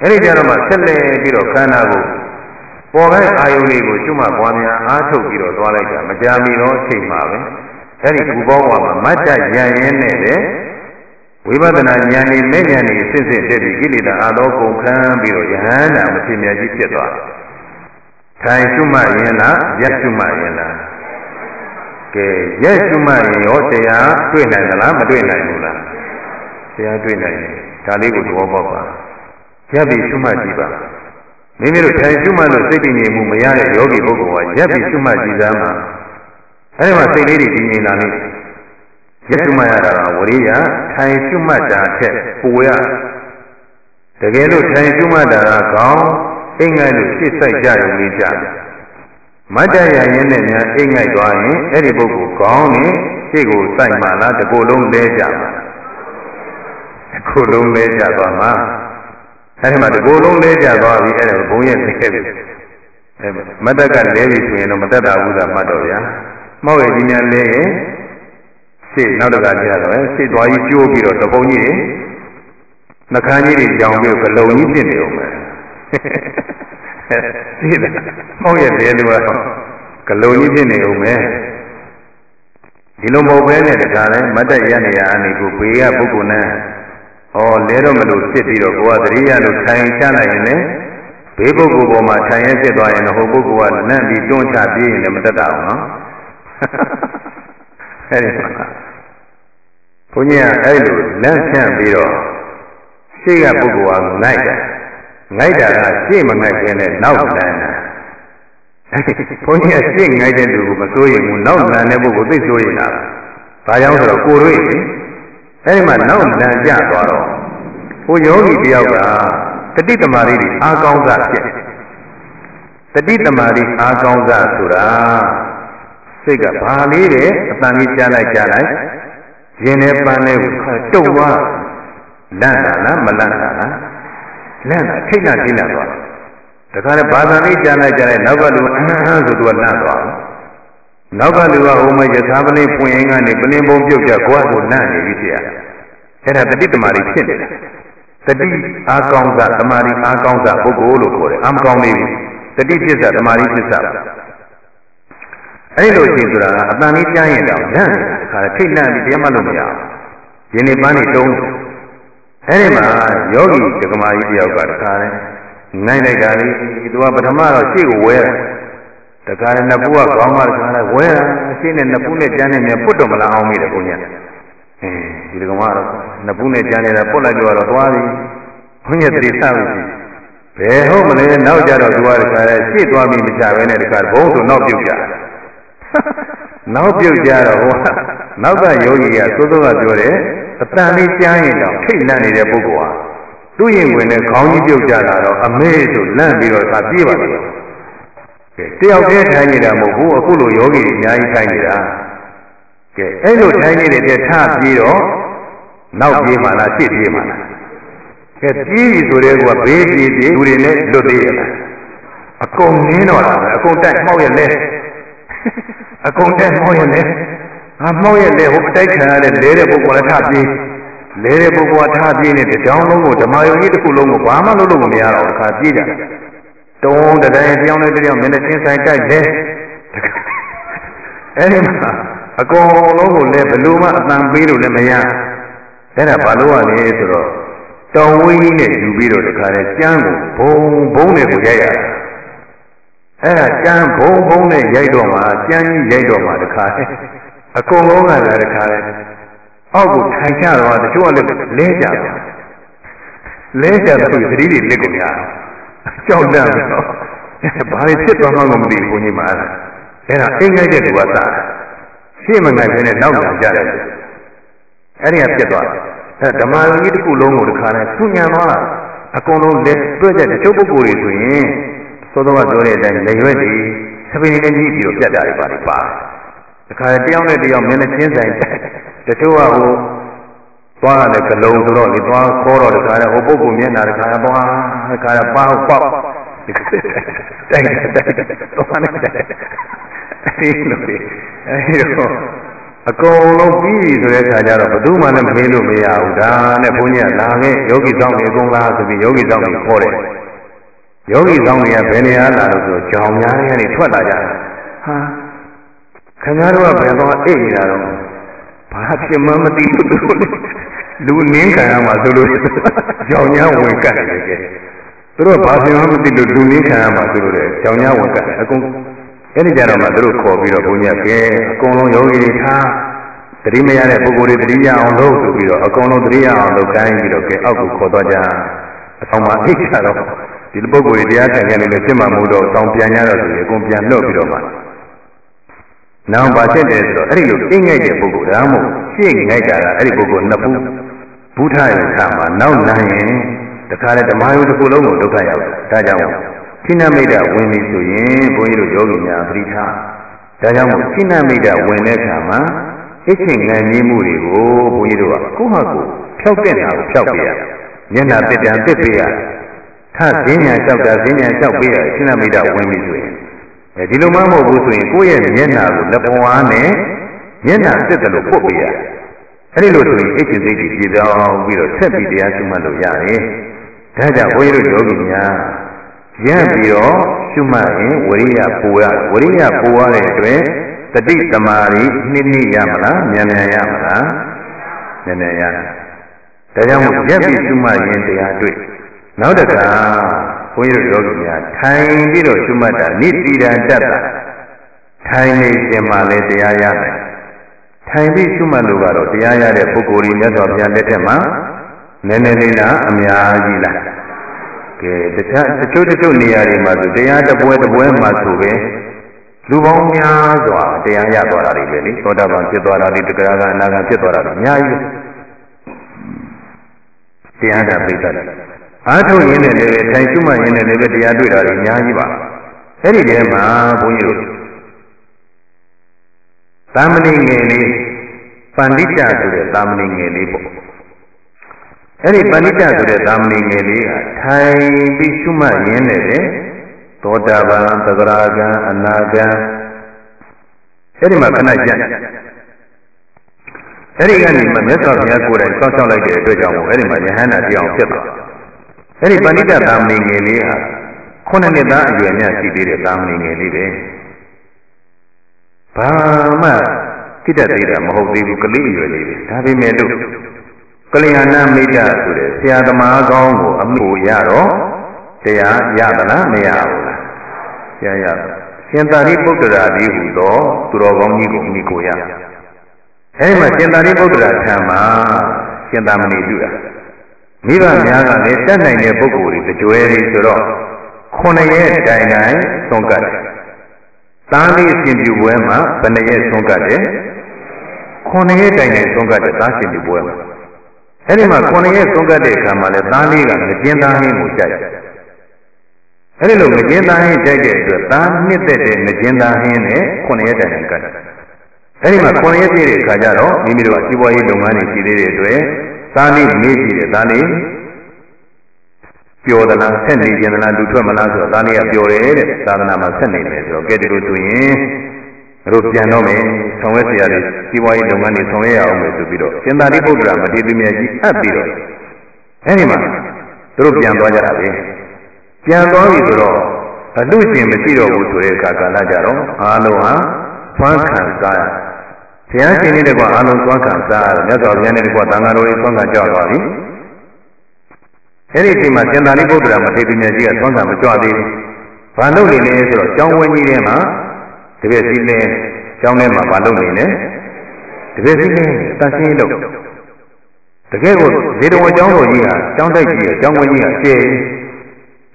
အဲ့ဒီကြတော့မှဆက်လက်ပြီးတော့ခန္ဓာကို ပေါ်ကအာယုန်လေးကိုကျွတ်မှပွားများအားထုတ်ပြီးတော့သွားလိုက်တာမကြာမီတော့အချိန်မှာပဲအဲ့ဒီဘူဘောဝါမှာမတ်တရန်ရင်းနဲ့လေဝိပဿနာဉာဏ်နဲ့မဲ့ဉာဏ်နဲ့စစ်စစ်တက်ပြီးကိလေသာအသောကုန်ခံပြီးတော့ယဟန္တာမဖြစ်မြတ်ကြီးဖြစ်သွားတယ်။ထိုင်ရှုမှတ်ရင်လားရက်ရှုမှတ်ရင်လားကဲရက်ရှုမှတ်ရင်ရောတရားတွေ့နိုင်သလားမတွေ့နိုင်ဘူးလားတရားတွေ့နိုင်တယ်ဒါလေးကိုသဘောပေါက်ပါရက်ပြီးရှုမှတ်ကြည့်ပါ မိမိတို့ထိုင်ရှုမှတ်လို့စိတ်တည်ငြိမ်မှုမရတဲ့ယောဂီပုဂ္ဂိုလ်ကရက်ပြီးရှုမှတ်ကြည့်စမ်းပါအဲဒီမှာစိတ်လေးတွေတည်ငြိမ်လာလိမ့်ရက်ရှုမှတ်ရတာဝရိယထိုင်ရှုမှတ်တာထက်ပိုရတကယ်လို့ထိုင်ရှုမှတ်တာကကောင်းအိမ်ငိုက်လို့ရှစ်ဆိုင်ကြရုံလေးကြတယ်မတ္တရရင်းနဲ့များအိမ်ငိုက်သွားရင်အဲ့ဒီပုဂ္ဂိုလ်ကောင်းရင်ရှေ့ကိုစိုက်မှလားတစ်ကိုယ်လုံးလဲကြမှာတစ်ကိုယ်လုံးလဲကြသွားမှာ အဲဒီမှာတစ်ကိုယ်လုံးလဲကြသွားပြီအဲ့ဒါဘုံရဲ့လဲပြီအဲမတ္တကလဲပြီဆိုရင်တော့မတ္တတာဘုရားမှတ်တော့ဗျာမောက်ရဲ့ကြီးညာလဲရင်ရှေ့နောက်တကကြရတော့ရှေ့သွားကြီးကျိုးပြီးတော့တပုံကြီးတွေနှခမ်းကြီးတွေကြောင်ပြီးကလုံကြီးဖြစ်နေအောင်ပဲသိလားမောက်ရဲ့လဲလို့ကတော့ကလုံကြီးဖြစ်နေအောင်ပဲဒီလိုမဟုတ်ပဲနဲ့တခါလဲမတ်တက်ရနေရအနေကိုဘေးကပုဂ္ဂိုလ်နဲ့ ဟောလဲတော့မလို့ဖြစ်ပြီးတော့ကိုကသတိရလို့ထိုင်ချလိုက်ရင်လည်းဘေးပုဂ္ဂိုလ်ပေါ်မှာထိုင်ရဖြစ်သွားရင်ဟိုပုဂ္ဂိုလ်ကနန့်ပြီးတွန်းချပြေးရင်လည်းမတက်တာဘူးနော်အဲဒီမှာဘုန်းကြီးကအဲ့လိုလက်ဖြန့်ပြီးတော့ရှေ့ကပုဂ္ဂိုလ်ကငိုက်တယ်ငိုက်တာကရှေ့မငိုက်ခြင်းနဲ့နောက်လန်းတာဘုန်းကြီးကရှေ့ငိုက်တဲ့လူကိုမစိုးရင်ဘူးနောက်လန်းတဲ့ပုဂ္ဂိုလ်သိစိုးရင်လားဘာကြောင့်ဆိုတော့ကိုယ်တွေ့လေ အဲဒီမှာနောက်လန်းကြသွားတော့ဟိုယောဂီတယောက်ကတတိတမာရီအားကောင်းစားဖြစ်တတိတမာရီအားကောင်းစားဆိုတာစိတ်ကဘာလေးတယ်အတန်ကြီးကြားလိုက်ကြားလိုက်ရင်ထဲပန်းလေးကိုတုံသွားလန့်တာလားမလန့်တာလားလန့်တာထိတ်လာထိတ်လာသွားတခါလေဘာသာလေးကြားလိုက်ကြားလိုက်နောက်ကလူအဟမ်းဟမ်းဆိုသူကလန့်သွား နောက်ကလူကဟိုမှာယထာပလင်းပွင့်ရင်ကနေပလင်းပုံပြုတ်ကြကွာကိုလန့်နေပြီဖြစ်ရအဲ့ဒါတတိတမာရီဖြစ်နေတာတတိအာကောင်းစားတမာရီအာကောင်းစားပုဂ္ဂိုလ်လို့ခေါ်တယ်အမကောင်းနေပြီတတိဖြစ်စားတမာရီဖြစ်စားအဲ့လိုရှိဆိုတာကအတန်လေးကြားရင်တော့လန့်နေတာခါထိတ်လန့်ပြီးတရားမလို့မရဘူးယင်းနေပန်းနေတုံးအဲ့ဒီမှာယောဂီဒကမာကြီးတယောက်ကတခါလဲနိုင်လိုက်တာလေသူကပထမတော့ရှေ့ကိုဝဲတာ တခါလဲနှစ်ပူကခေါင်းကတခါလဲဝဲတာရှေ့နဲ့နှစ်ပူနဲ့ကြမ်းနေမြပွတ်တော့မလားအောင်မိတယ်ဘုန်းကြီးအင်းဒီဒကမာတော့နှစ်ပူနဲ့ကြမ်းနေတာပွတ်လိုက်တော့တော့သွားပြီဘုန်းကြီးတတိဆပြီဘယ်ဟုတ်မလဲနောက်ကြတော့သူကတခါလဲရှေ့သွားပြီးမကြဘဲနဲ့တခါဘုံဆိုနောက်ပြုတ်ကြတယ်နောက်ပြုတ်ကြတော့ဟိုနောက်ကယောဂီကသိုးသိုးကပြောတယ်အတန်လေးကြားရင်တော့ထိတ်လန့်နေတဲ့ပုဂ္ဂိုလ်ဟာသူ့ရင်ဝင်နဲ့ခေါင်းကြီးပြုတ်ကြတာတော့အမေဆိုလန့်ပြီးတော့သာပြေးပါလိမ့်မယ် ကဲတယောက်တည်းထိုင်နေတာမဟုတ်ဘူးအခုလိုယောဂီတွေအများကြီးထိုင်နေတာကဲအဲ့လိုထိုင်နေတဲ့တည်းထပြေးတော့နောက်ပြေးမှလားရှေ့ပြေးမှလားကဲပြေးပြီဆိုတဲ့ကွာဘေးပြေးပြေးလူတွေနဲ့လွတ်သေးရလားအကုန်နင်းတော့တာပဲအကုန်တိုက်မှောက်ရလဲအကုန်တက်မောရလေအမောရလေဟိုအတိုက်ခံရတဲ့လဲတဲ့ပုဂ္ဂိုလ်ကထပြေးလဲတဲ့ပုဂ္ဂိုလ်ကထပြေးနေတကြောင်လုံးကိုဓမ္မယုံကြီးတစ်ခုလုံးကိုဘာမှလုပ်လို့မရတော့အခါပြေးကြတုံး တတိုင်းတယောက်နဲ့တယောက်မျက်နှာချင်းဆိုင်တိုက်လဲအဲဒီမှာအကုန်လုံးကိုလည်းဘလို့မှအတန်ပေးလို့လည်းမရအဲ့ဒါဘာလို့ရလဲဆိုတော့တောင်ဝင်းကြီးနဲ့ယူပြီးတော့တခါလဲကျမ်းကိုဘုံဘုံနဲ့ကိုရိုက်ရတာအဲ့ဒါကြမ်းဘုံဘုံနဲ့ရိုက်တော့မှကြမ်းကြီးရိုက်တော့မှတခါအကုန်လုံးကလည်းတခါလေအောက်ကိုထိုင်ချတော့တချို့ကလည်းလဲကြတယ်လဲကြတဲ့သူသတိတွေလက်ကုန်ရ ကြောက်တတ်တော့ဘာတွေဖြစ်သွားမှမသိဘူးဘုန်းကြီးမှာအဲ့ဒါအိမ်ငိုက်တဲ့သူကသာရှေ့မငိုက်ဘဲနဲ့နောက်ပြန်ကြတယ်အဲ့ဒီကဖြစ်သွားတယ်အဲဓမ္မကြီးတစ်ခုလုံးကိုတခါလဲသူညံသွားတာအကုန်လုံးလက်တွေ့တဲ့တချို့ပုဂ္ဂိုလ်တွေဆိုရင်သောသောကပြောတဲ့အတိုင်းလက်ရွက်တွေသပင်းနဲ့ညှိပြီးတော့ပြတ်တာတွေပါလိပါတခါတယောက်နဲ့တယောက်မျက်နှာချင်းဆိုင်တချို့ကဟို သွားရတယ်ကလုံးဆိုတော့လေသွားခေါ်တော့တခါတည်းဟိုပုဂ္ဂိုလ်မျက်နှာတခါတည်းသွားတခါတည်းပေါက်ပေါက်တိုက်တိုက်သွားနေတယ်အဲဒီလိုလေအဲဒီတော့အကုန်လုံးပြီးပြီဆိုတဲ့အခါကျတော့ဘယ်သူမှလည်းမေးလို့မရဘူးဒါနဲ့ဘုန်းကြီးကလာခဲ့ယောဂီဆောင်နေအကုန်လားဆိုပြီးယောဂီဆောင်နေခေါ်တယ်ယောဂီဆောင်တွေကဘယ်နေရာလာလို့ဆိုကြောင်များတွေကနေထွက်လာကြတာဟာခင်ဗျားတို့ကဘယ်တော့အိတ်နေတာတော့ဘာဖြစ်မှမသိဘူးသူ လူနင်းခံရမှာဆိုလို့ကြောင်များဝင်ကတ်တယ်ကဲသူတို့ဘာဖြစ်မှမသိလို့လူနင်းခံရမှာဆိုလို့လေကြောင်များဝင်ကတ်တယ်အကုန်အဲ့ဒီကြတော့မှသူတို့ခေါ်ပြီးတော့ဘုန်းကြီးကဲအကုန်လုံးယောဂီတွေထားတတိမရတဲ့ပုဂ္ဂိုလ်တွေတတိရအောင်လုပ်ဆိုပြီးတော့အကုန်လုံးတတိရအောင်လုပ်ကိုင်းပြီးတော့ကဲအောက်ကိုခေါ်သွားကြအဆောင်မှာအိတ်ချတော့ဒီပုဂ္ဂိုလ်တရားထိုင်နေလို့ဖြစ်မှမဟုတ်တော့တောင်ပြန်ရတော့ဆိုရင်အကုန်ပြန်လွတ်ပြီးတော့မှနောက်ပါဖြစ်တယ်ဆိုတော့အဲ့ဒီလိုအိမ်ငိုက်တဲ့ပုဂ္ဂိုလ်ဒါမှမဟုတ်ရှေ့ငိုက်တာကအဲ့ဒီပုဂ္ဂိုလ်နှစ်ဖူး ဘုရားရဲ့ခါမှာနောက်လမ်းရင်တခါလေဓမ္မယုတစ်ခုလုံးကိုဒုက္ခရောက်တယ်ဒါကြောင့်ခိနမိတ်တဝင်ပြီဆိုရင်ဘုန်းကြီးတို့ယောဂီများပရိထားဒါကြောင့်မို့ခိနမိတ်တဝင်တဲ့ခါမှာအချင်းငံကြီးမှုတွေကိုဘုန်းကြီးတို့ကကိုယ့်ဟာကိုယ်ဖြောက်တဲ့နာကိုဖြောက်ပြရမျက်နှာတစ်တန်တစ်ပေးရထဈဉ္ညာလျှောက်တာဈဉ္ညာလျှောက်ပေးရရှင်းမိတာဝင်ပြီဆိုရင်အဲဒီလိုမှမဟုတ်ဘူးဆိုရင်ကိုယ့်ရဲ့မျက်နှာကိုလက်ပွားနဲ့မျက်နှာတစ်တယ်လို့ပုတ်ပေးရ အဲဒီလိုဆိုရင်အချင်းစိတ်ကြီးပြည်သောပြီးတော့ဆက်ပြီးတရားရှုမှတ်လို့ရတယ်ဒါကြောင့်ဘုန်းကြီးတို့ယောဂီများရပြီးတော့ရှုမှတ်ရင်ဝရိယပူရဝရိယပူရတဲ့အတွက်တတိတမာရီနှစ်နှစ်ရမလားမြန်မြန်ရမလားမြန်မြန်ရဒါကြောင့်မို့ရက်ပြီးရှုမှတ်ရင်တရားတွေ့နောက်တကဘုန်းကြီးတို့ယောဂီများထိုင်ပြီးတော့ရှုမှတ်တာနိတိတံတတ်တာထိုင်နေခြင်းမှလည်းတရားရမယ် ထိုင်ပြီးရှုမှတ်လို့ကတော့တရားရတဲ့ပုဂ္ဂိုလ်ကြီးမြတ်စွာဘုရားလက်ထက်မှာနည်းနည်းလေးလားအများကြီးလားကဲတခြားတချို့တချို့နေရာတွေမှာဆိုတရားတပွဲတပွဲမှာဆိုပဲလူပေါင်းများစွာတရားရသွားတာတွေပဲလေသောတာပန်ဖြစ်သွားတာတွေတက္ကရာကအနာဂံဖြစ်သွားတာတွေအများကြီးတရားတာပြိတ္တအားထုတ်ရင်းနဲ့လည်းထိုင်ရှုမှတ်ရင်းနဲ့လည်းတရားတွေ့တာတွေအများကြီးပါအဲ့ဒီထဲမှာဘုန်းကြီးတို့ သာမဏေငယ်လေးပန္တိတဆိုတဲ့သာမဏေငယ်လေးပေါ့အဲ့ဒီပဏိတဆိုတဲ့သာမဏေငယ်လေးကထိုင်ပြီးရှုမှတ်ရင်းနဲ့လေသောတာပန်သဂရာဂံအနာဂံအဲ့ဒီမှာခဏကြက်အဲ့ဒီကနေမှမြတ်စွာဘုရားကိုယ်တိုင်စောင့်ရှောက်လိုက်တဲ့အတွက်ကြောင့်အဲ့ဒီမှာယဟန္တာတရားဖြစ်သွားအဲ့ဒီပဏိတသာမဏေငယ်လေးဟာခုနှစ်နှစ်သားအရွယ်မြတ်ရှိသေးတဲ့သာမဏေငယ်လေးပဲ ဘာမှကိတ္တသေးတာမဟုတ်သေးဘူးကလေးအရွယ်လေးပဲဒါပေမဲ့လို့ကလျာဏမိတ်္တဆိုတဲ့ဆရာသမားကောင်းကိုအမှုရတော့တရားရသလားမရဘူးလားဆရာရရှင်သာရိပုတ္တရာကြီးဟူသောသူတော်ကောင်းကြီးကိုမိကိုရအဲဒီမှာရှင်သာရိပုတ္တရာထံမှာရှင်သာမဏေပြုတာမိဘများကလည်းတတ်နိုင်တဲ့ပုဂ္ဂိုလ်တွေကြွယ်တွေဆိုတော့ခုနှစ်ရက်တိုင်တိုင်သွန်ကတ်တယ်။ သားလေးအရှင်ပြုပွဲမှာဘယ်နှစ်ရက်သွန်ကတ်တယ်။ခုနှစ်ရက်တိုင်တိုင်သွန်ကတ်တယ်သားရှင်ပြုပွဲမှာအဲ့ဒီမှာခုနှစ်ရက်ဆုံးကတ်တဲ့အခါမှာလဲသားလေးကငကျင်းသားဟင်းကိုကြိုက်တယ်အဲ့ဒီလိုငကျင်းသားဟင်းကြိုက်တဲ့အတွက်သားနှစ်သက်တဲ့ငကျင်းသားဟင်းနဲ့ခုနှစ်ရက်တိုင်တိုင်ကတ်တယ်အဲ့ဒီမှာခုနှစ်ရက်ပြည့်တဲ့အခါကျတော့မိမိတို့ကစီးပွားရေးလုပ်ငန်းတွေရှိသေးတဲ့အတွက်သားလေးမေးကြည့်တယ်သားလေး ပျော်သလားဆက်နေခြင်းသလားလူထွက်မလားဆိုတော့ဒါလေးကပျော်တယ်တဲ့သာသနာမှာဆက်နေတယ်ဆိုတော့ကဲဒီလိုဆိုရင်တို့ပြန်တော့မယ်ဆောင်ရွက်စရာတွေစီးပွားရေးလုပ်ငန်းတွေဆောင်ရွက်ရအောင်မယ်ဆိုပြီးတော့စင်တာတိပုတ္တရာမထေရမြတ်ကြီးအပ်ပြီးတော့အဲဒီမှာတို့ပြန်သွားကြတာပဲပြန်သွားပြီဆိုတော့အလူရှင်မရှိတော့ဘူးဆိုတဲ့အခါကာလကြတော့အာလုံးဟာသွမ်းခံစားရဘုရားရှင်နဲ့တကွာအာလုံးသွမ်းခံစားရမြတ်စွာဘုရားနဲ့တကွာတန်ခါတော်တွေသွမ်းခံကြပါပြီ အဲဒီအချိန်မှာရှင်သာရိပုတ္တရာမထေရမြတ်ကြီးကသွမ်းခံမကြွသေးဘူးဘာလို့နေလဲဆိုတော့ကျောင်းဝင်းကြီးထဲမှာတပည့်စီလဲကျောင်းထဲမှာမလုပ်နေနဲ့တပည့်စီလဲတန်ရှင်းလို့တကယ်ကိုဇေတဝန်ကျောင်းတော်ကြီးဟာကျောင်းတိုက်ကြီးရဲ့ကျောင်းဝင်းကြီးဟာကျဲ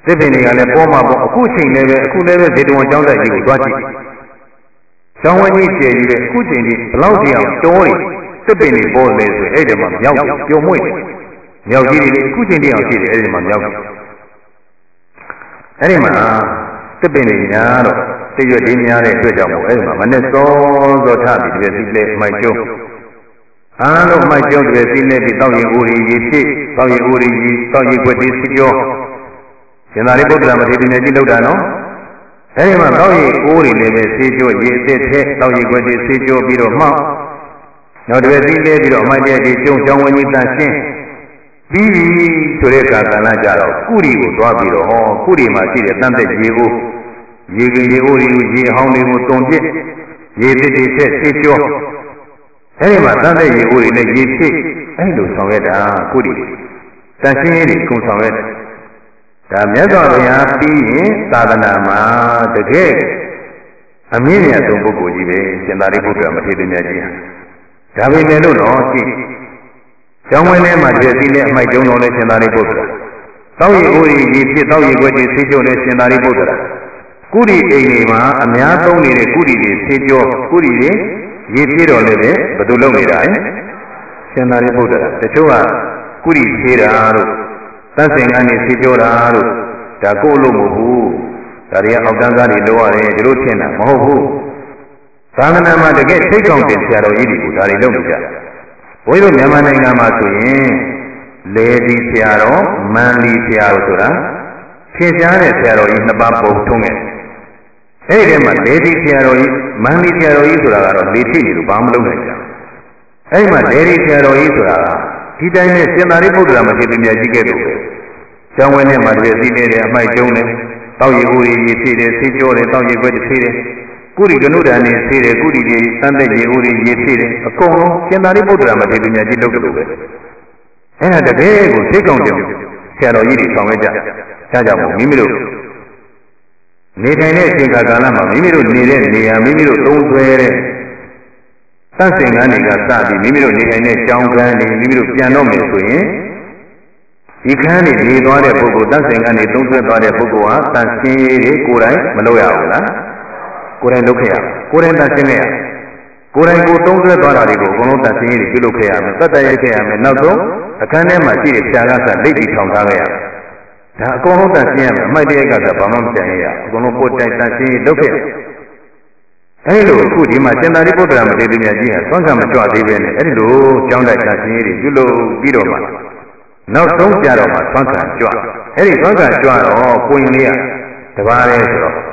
စစ်ပင်တွေကလည်းပေါ်မှာပေါ့အခုချိန်လည်းပဲအခုလည်းပဲဇေတဝန်ကျောင်းတိုက်ကြီးကိုတွားကြည့်ကျောင်းဝင်းကြီးကျဲကြီးပဲအခုချိန်ကြီးဘလောက်တောင်တောတွေစစ်ပင်တွေပေါ်နေဆိုအဲ့ဒီမှာမြောက်ပြုံမွေ့ မြောက်ကြီးတွေအခုချိန်တည်းအောင်ရှိတယ်အဲ့ဒီမှာမြောက်အဲ့ဒီမှာစစ်ပင်တွေများတော့တရွတ်ဒီများတဲ့အတွက်ကြောင့်မို့အဲ့ဒီမှာမနဲ့စောစောထပြီးတကယ်စီလဲမိုက်ကျုံအားလုံးမိုက်ကျုံတကယ်စီလဲပြီးတောက်ရင်ဦးရီရေဖြစ်တောက်ရင်ဦးရီကြီးတောက်ရင်ွက်ဒီစီကျော်ရှင်သာရိပုတ္တရာမထေရမြတ်ကြီးလောက်တာနော်အဲဒီမှာတောက်ရင်ဦးရီလည်းပဲစီကျော်ရေအစ်စ်ထဲတောက်ရင်ွက်ဒီစီကျော်ပြီးတော့မှောက်နောက်တကယ်စီလဲပြီးတော့အမိုက်တဲ့ဒီကျုံချောင်းဝင်ကြီးတန်ရှင်း ပြီးပြီဆိုတဲ့ကာသနာကြတော့ကုရီကိုသွားပြီးတော့ဟောကုရီမှာရှိတဲ့တန်တဲ့ရေကိုရေကရေအိုးတွေရေဟောင်းတွေကိုတုံပြစ်ရေသစ်တွေထက်ဆေးကြောအဲဒီမှာတန်တဲ့ရေအိုးတွေနဲ့ရေဖြစ်အဲလိုဆောင်ရတာကုရီတန်ရှင်းရေးတွေကုံဆောင်ရဒါမြတ်စွာဘုရားပြီးရင်သာသနာမှာတကယ်အမြင့်မြတ်ဆုံးပုဂ္ဂိုလ်ကြီးပဲရှင်သာရိပုတ္တရာမထေရမြတ်ကြီးဟာဒါပေမဲ့လို့တော့ကြည့် ကျောင်းဝင်းထဲမှာတကယ်စီးလဲအမိုက်ကျုံတော်လဲရှင်သာရိပုတ္တရာတောက်ရီအိုးရီရေဖြစ်တောက်ရီခွက်ကြီးဆေးကျုံလဲရှင်သာရိပုတ္တရာကုရီအိမ်တွေမှာအများသုံးနေတဲ့ကုရီတွေဆေးကြောကုရီတွေရေပြေးတော်လည်းပဲဘယ်သူလုပ်နေတာလဲရှင်သာရိပုတ္တရာတချို့ကကုရီဆေးတာတို့သတ်စင်ကနေဆေးကြောတာတို့ဒါကိုလို့မဟုတ်ဘူးဒါတွေကအောက်တန်းကားတွေလိုရတယ်ဒီလိုထင်တာမဟုတ်ဘူးသာသနာမှာတကယ်ထိတ်ကောင်တင်ဆရာတော်ကြီးတွေကိုဒါတွေလုပ်နေကြ ဘုန်းကြီးတို့မြန်မာနိုင်ငံမှာဆိုရင်လေဒီဆရာတော်မန်လီဆရာတော်ဆိုတာရှင်းရှားတဲ့ဆရာတော်ကြီးနှစ်ပါးပုံထုံးခဲ့အဲ့ဒီထဲမှာလေဒီဆရာတော်ကြီးမန်လီဆရာတော်ကြီးဆိုတာကတော့လေထိနေလို့ဘာမှမလုပ်နိုင်ကြဘူးအဲ့ဒီမှာလေဒီဆရာတော်ကြီးဆိုတာကဒီတိုင်းနဲ့စင်္သာရိပုတ္တရာမထေရမြတ်ကြီးကဲ့သို့ပဲကျောင်းဝင်းထဲမှာတည်းစီးနေတယ်အမိုက်ကျုံးတယ်တောက်ရည်ဦးရည်ဖြည့်တယ်ဆေးကြောတယ်တောက်ရည်ခွက်တစ်ဖြည့်တယ် ကုရီကနုဒာနေဆေးတယ်ကုရီကြီးသံသက်ရည်ဦးရည်ဖြည့်တယ်အကုန်လုံးစင်္သာရိပုတ္တရာမထေရမြတ်ကြီးလုပ်တယ်လို့ပဲအဲ့ဒါတကယ်ကိုသိကောင်းတယ်ဆရာတော်ကြီးတွေဆောင်ရွက်ကြ။ဒါကြောင့်မိမိတို့နေထိုင်တဲ့အချိန်ကာလမှာမိမိတို့နေတဲ့နေရာမိမိတို့သုံးဆွဲတဲ့သတ်စင်ကန်းတွေကစပြီးမိမိတို့နေထိုင်တဲ့ကြောင်းကန်းတွေမိမိတို့ပြန်တော့မယ်ဆိုရင်ဒီခန်းနေနေသွားတဲ့ပုဂ္ဂိုလ်သတ်စင်ကန်းတွေသုံးဆွဲသွားတဲ့ပုဂ္ဂိုလ်ဟာသတ်စင်တွေကိုယ်တိုင်မလုပ်ရဘူးလား ကိုယ်တိုင်လုပ်ခဲ့ရကိုယ်တိုင်သတ်စင်ခဲ့ရကိုယ်တိုင်ကိုသုံးဆွဲသွားတာတွေကိုအကုန်လုံးသတ်စင်တွေပြုလုပ်ခဲ့ရမယ်သတ်တရခဲ့ရမယ်နောက်ဆုံးအခန်းထဲမှာရှိတဲ့ဖြာကစလက်ပြီးထောင်ထားခဲ့ရမယ်ဒါအကုန်လုံးတန်ရှင်းရမယ်အမိုက်တရက်ကသာဘာမှမကြံရအကုန်လုံးပို့တိုက်တန်ရှင်းလုပ်ခဲ့အဲဒီလိုအခုဒီမှာစင်္သာရိပုတ္တရာမထေရမြတ်ကြီးဟာသွန်ကံမကြွသေးပဲနဲ့အဲဒီလိုကြောင်းတိုက်တန်ရှင်းတွေပြုလုပ်ပြီးတော့မှနောက်ဆုံးကြတော့မှသွန်ကံကြွအဲဒီသွန်ကံကြွတော့ကိုရင်လေးကတပါးလဲဆိုတော့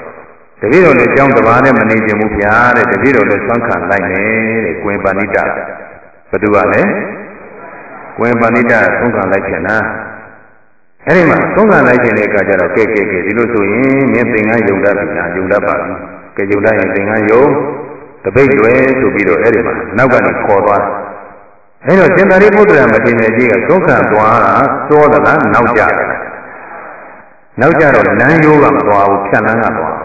တပည့်တော်လည်းကြောင်းတပါးနဲ့မနေခြင်းဘူးဗျာတဲ့တပည့်တော်လည်းသွန်ခံလိုက်မယ်တဲ့ကိုရင်ပါဏိတဘသူကလဲကိုရင်ပါဏိတသွန်ခံလိုက်ခြင်းလားအဲ့ဒီမှာသုံးခံလိုက်ခြင်းတဲ့အခါကျတော့ကဲကဲကဲဒီလိုဆိုရင်မင်းသင်္ကန်းယုံတတ်ပြီလားယုံတတ်ပါပြီကဲယုံတတ်ရင်သင်္ကန်းယုံတပိတ်လွယ်ဆိုပြီးတော့အဲ့ဒီမှာနောက်ကနေခေါ်သွားအဲ့တော့စင်္သာရိပုတ္တရာမထေရကြီးကသုံးခံသွားတာစောသလားနောက်ကြတယ်နောက်ကြတော့လမ်းရိုးကမသွားဘူးဖြတ်လန်းကသွား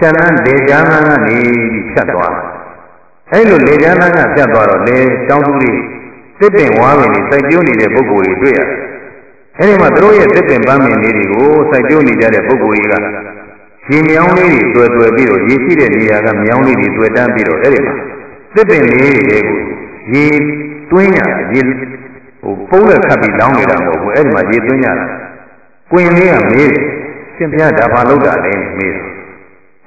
ဖြတ်လန်းလေချမ်းလန်းကနေပြီးဖြတ်သွားအဲ့လိုလေချမ်းလန်းကဖြတ်သွားတော့လေတောင်းသူတွေတစ်ပင်ဝါးပင်တွေစိုက်ပျိုးနေတဲ့ပုဂ္ဂိုလ်တွေတွေ့ရတယ်အဲဒီမှာသူတို့ရဲ့သစ်ပင်ပန်းပင်လေးတွေကိုစိုက်ပျိုးနေကြတဲ့ပုဂ္ဂိုလ်တွေကရေမြောင်းလေးတွေတွေ့တွေ့ပြီးတော့ရေရှိတဲ့နေရာကမြောင်းလေးတွေတွေ့တန်းပြီးတော့အဲဒီမှာသစ်ပင်လေးတွေကိုရေတွင်းရရေဟိုပုံးနဲ့ခတ်ပြီးလောင်းနေတာမဟုတ်ဘူးအဲဒီမှာရေတွင်းရတာကွင်လေးကမေးရှင်ဘုရားဒါဘာလုပ်တာလဲမေး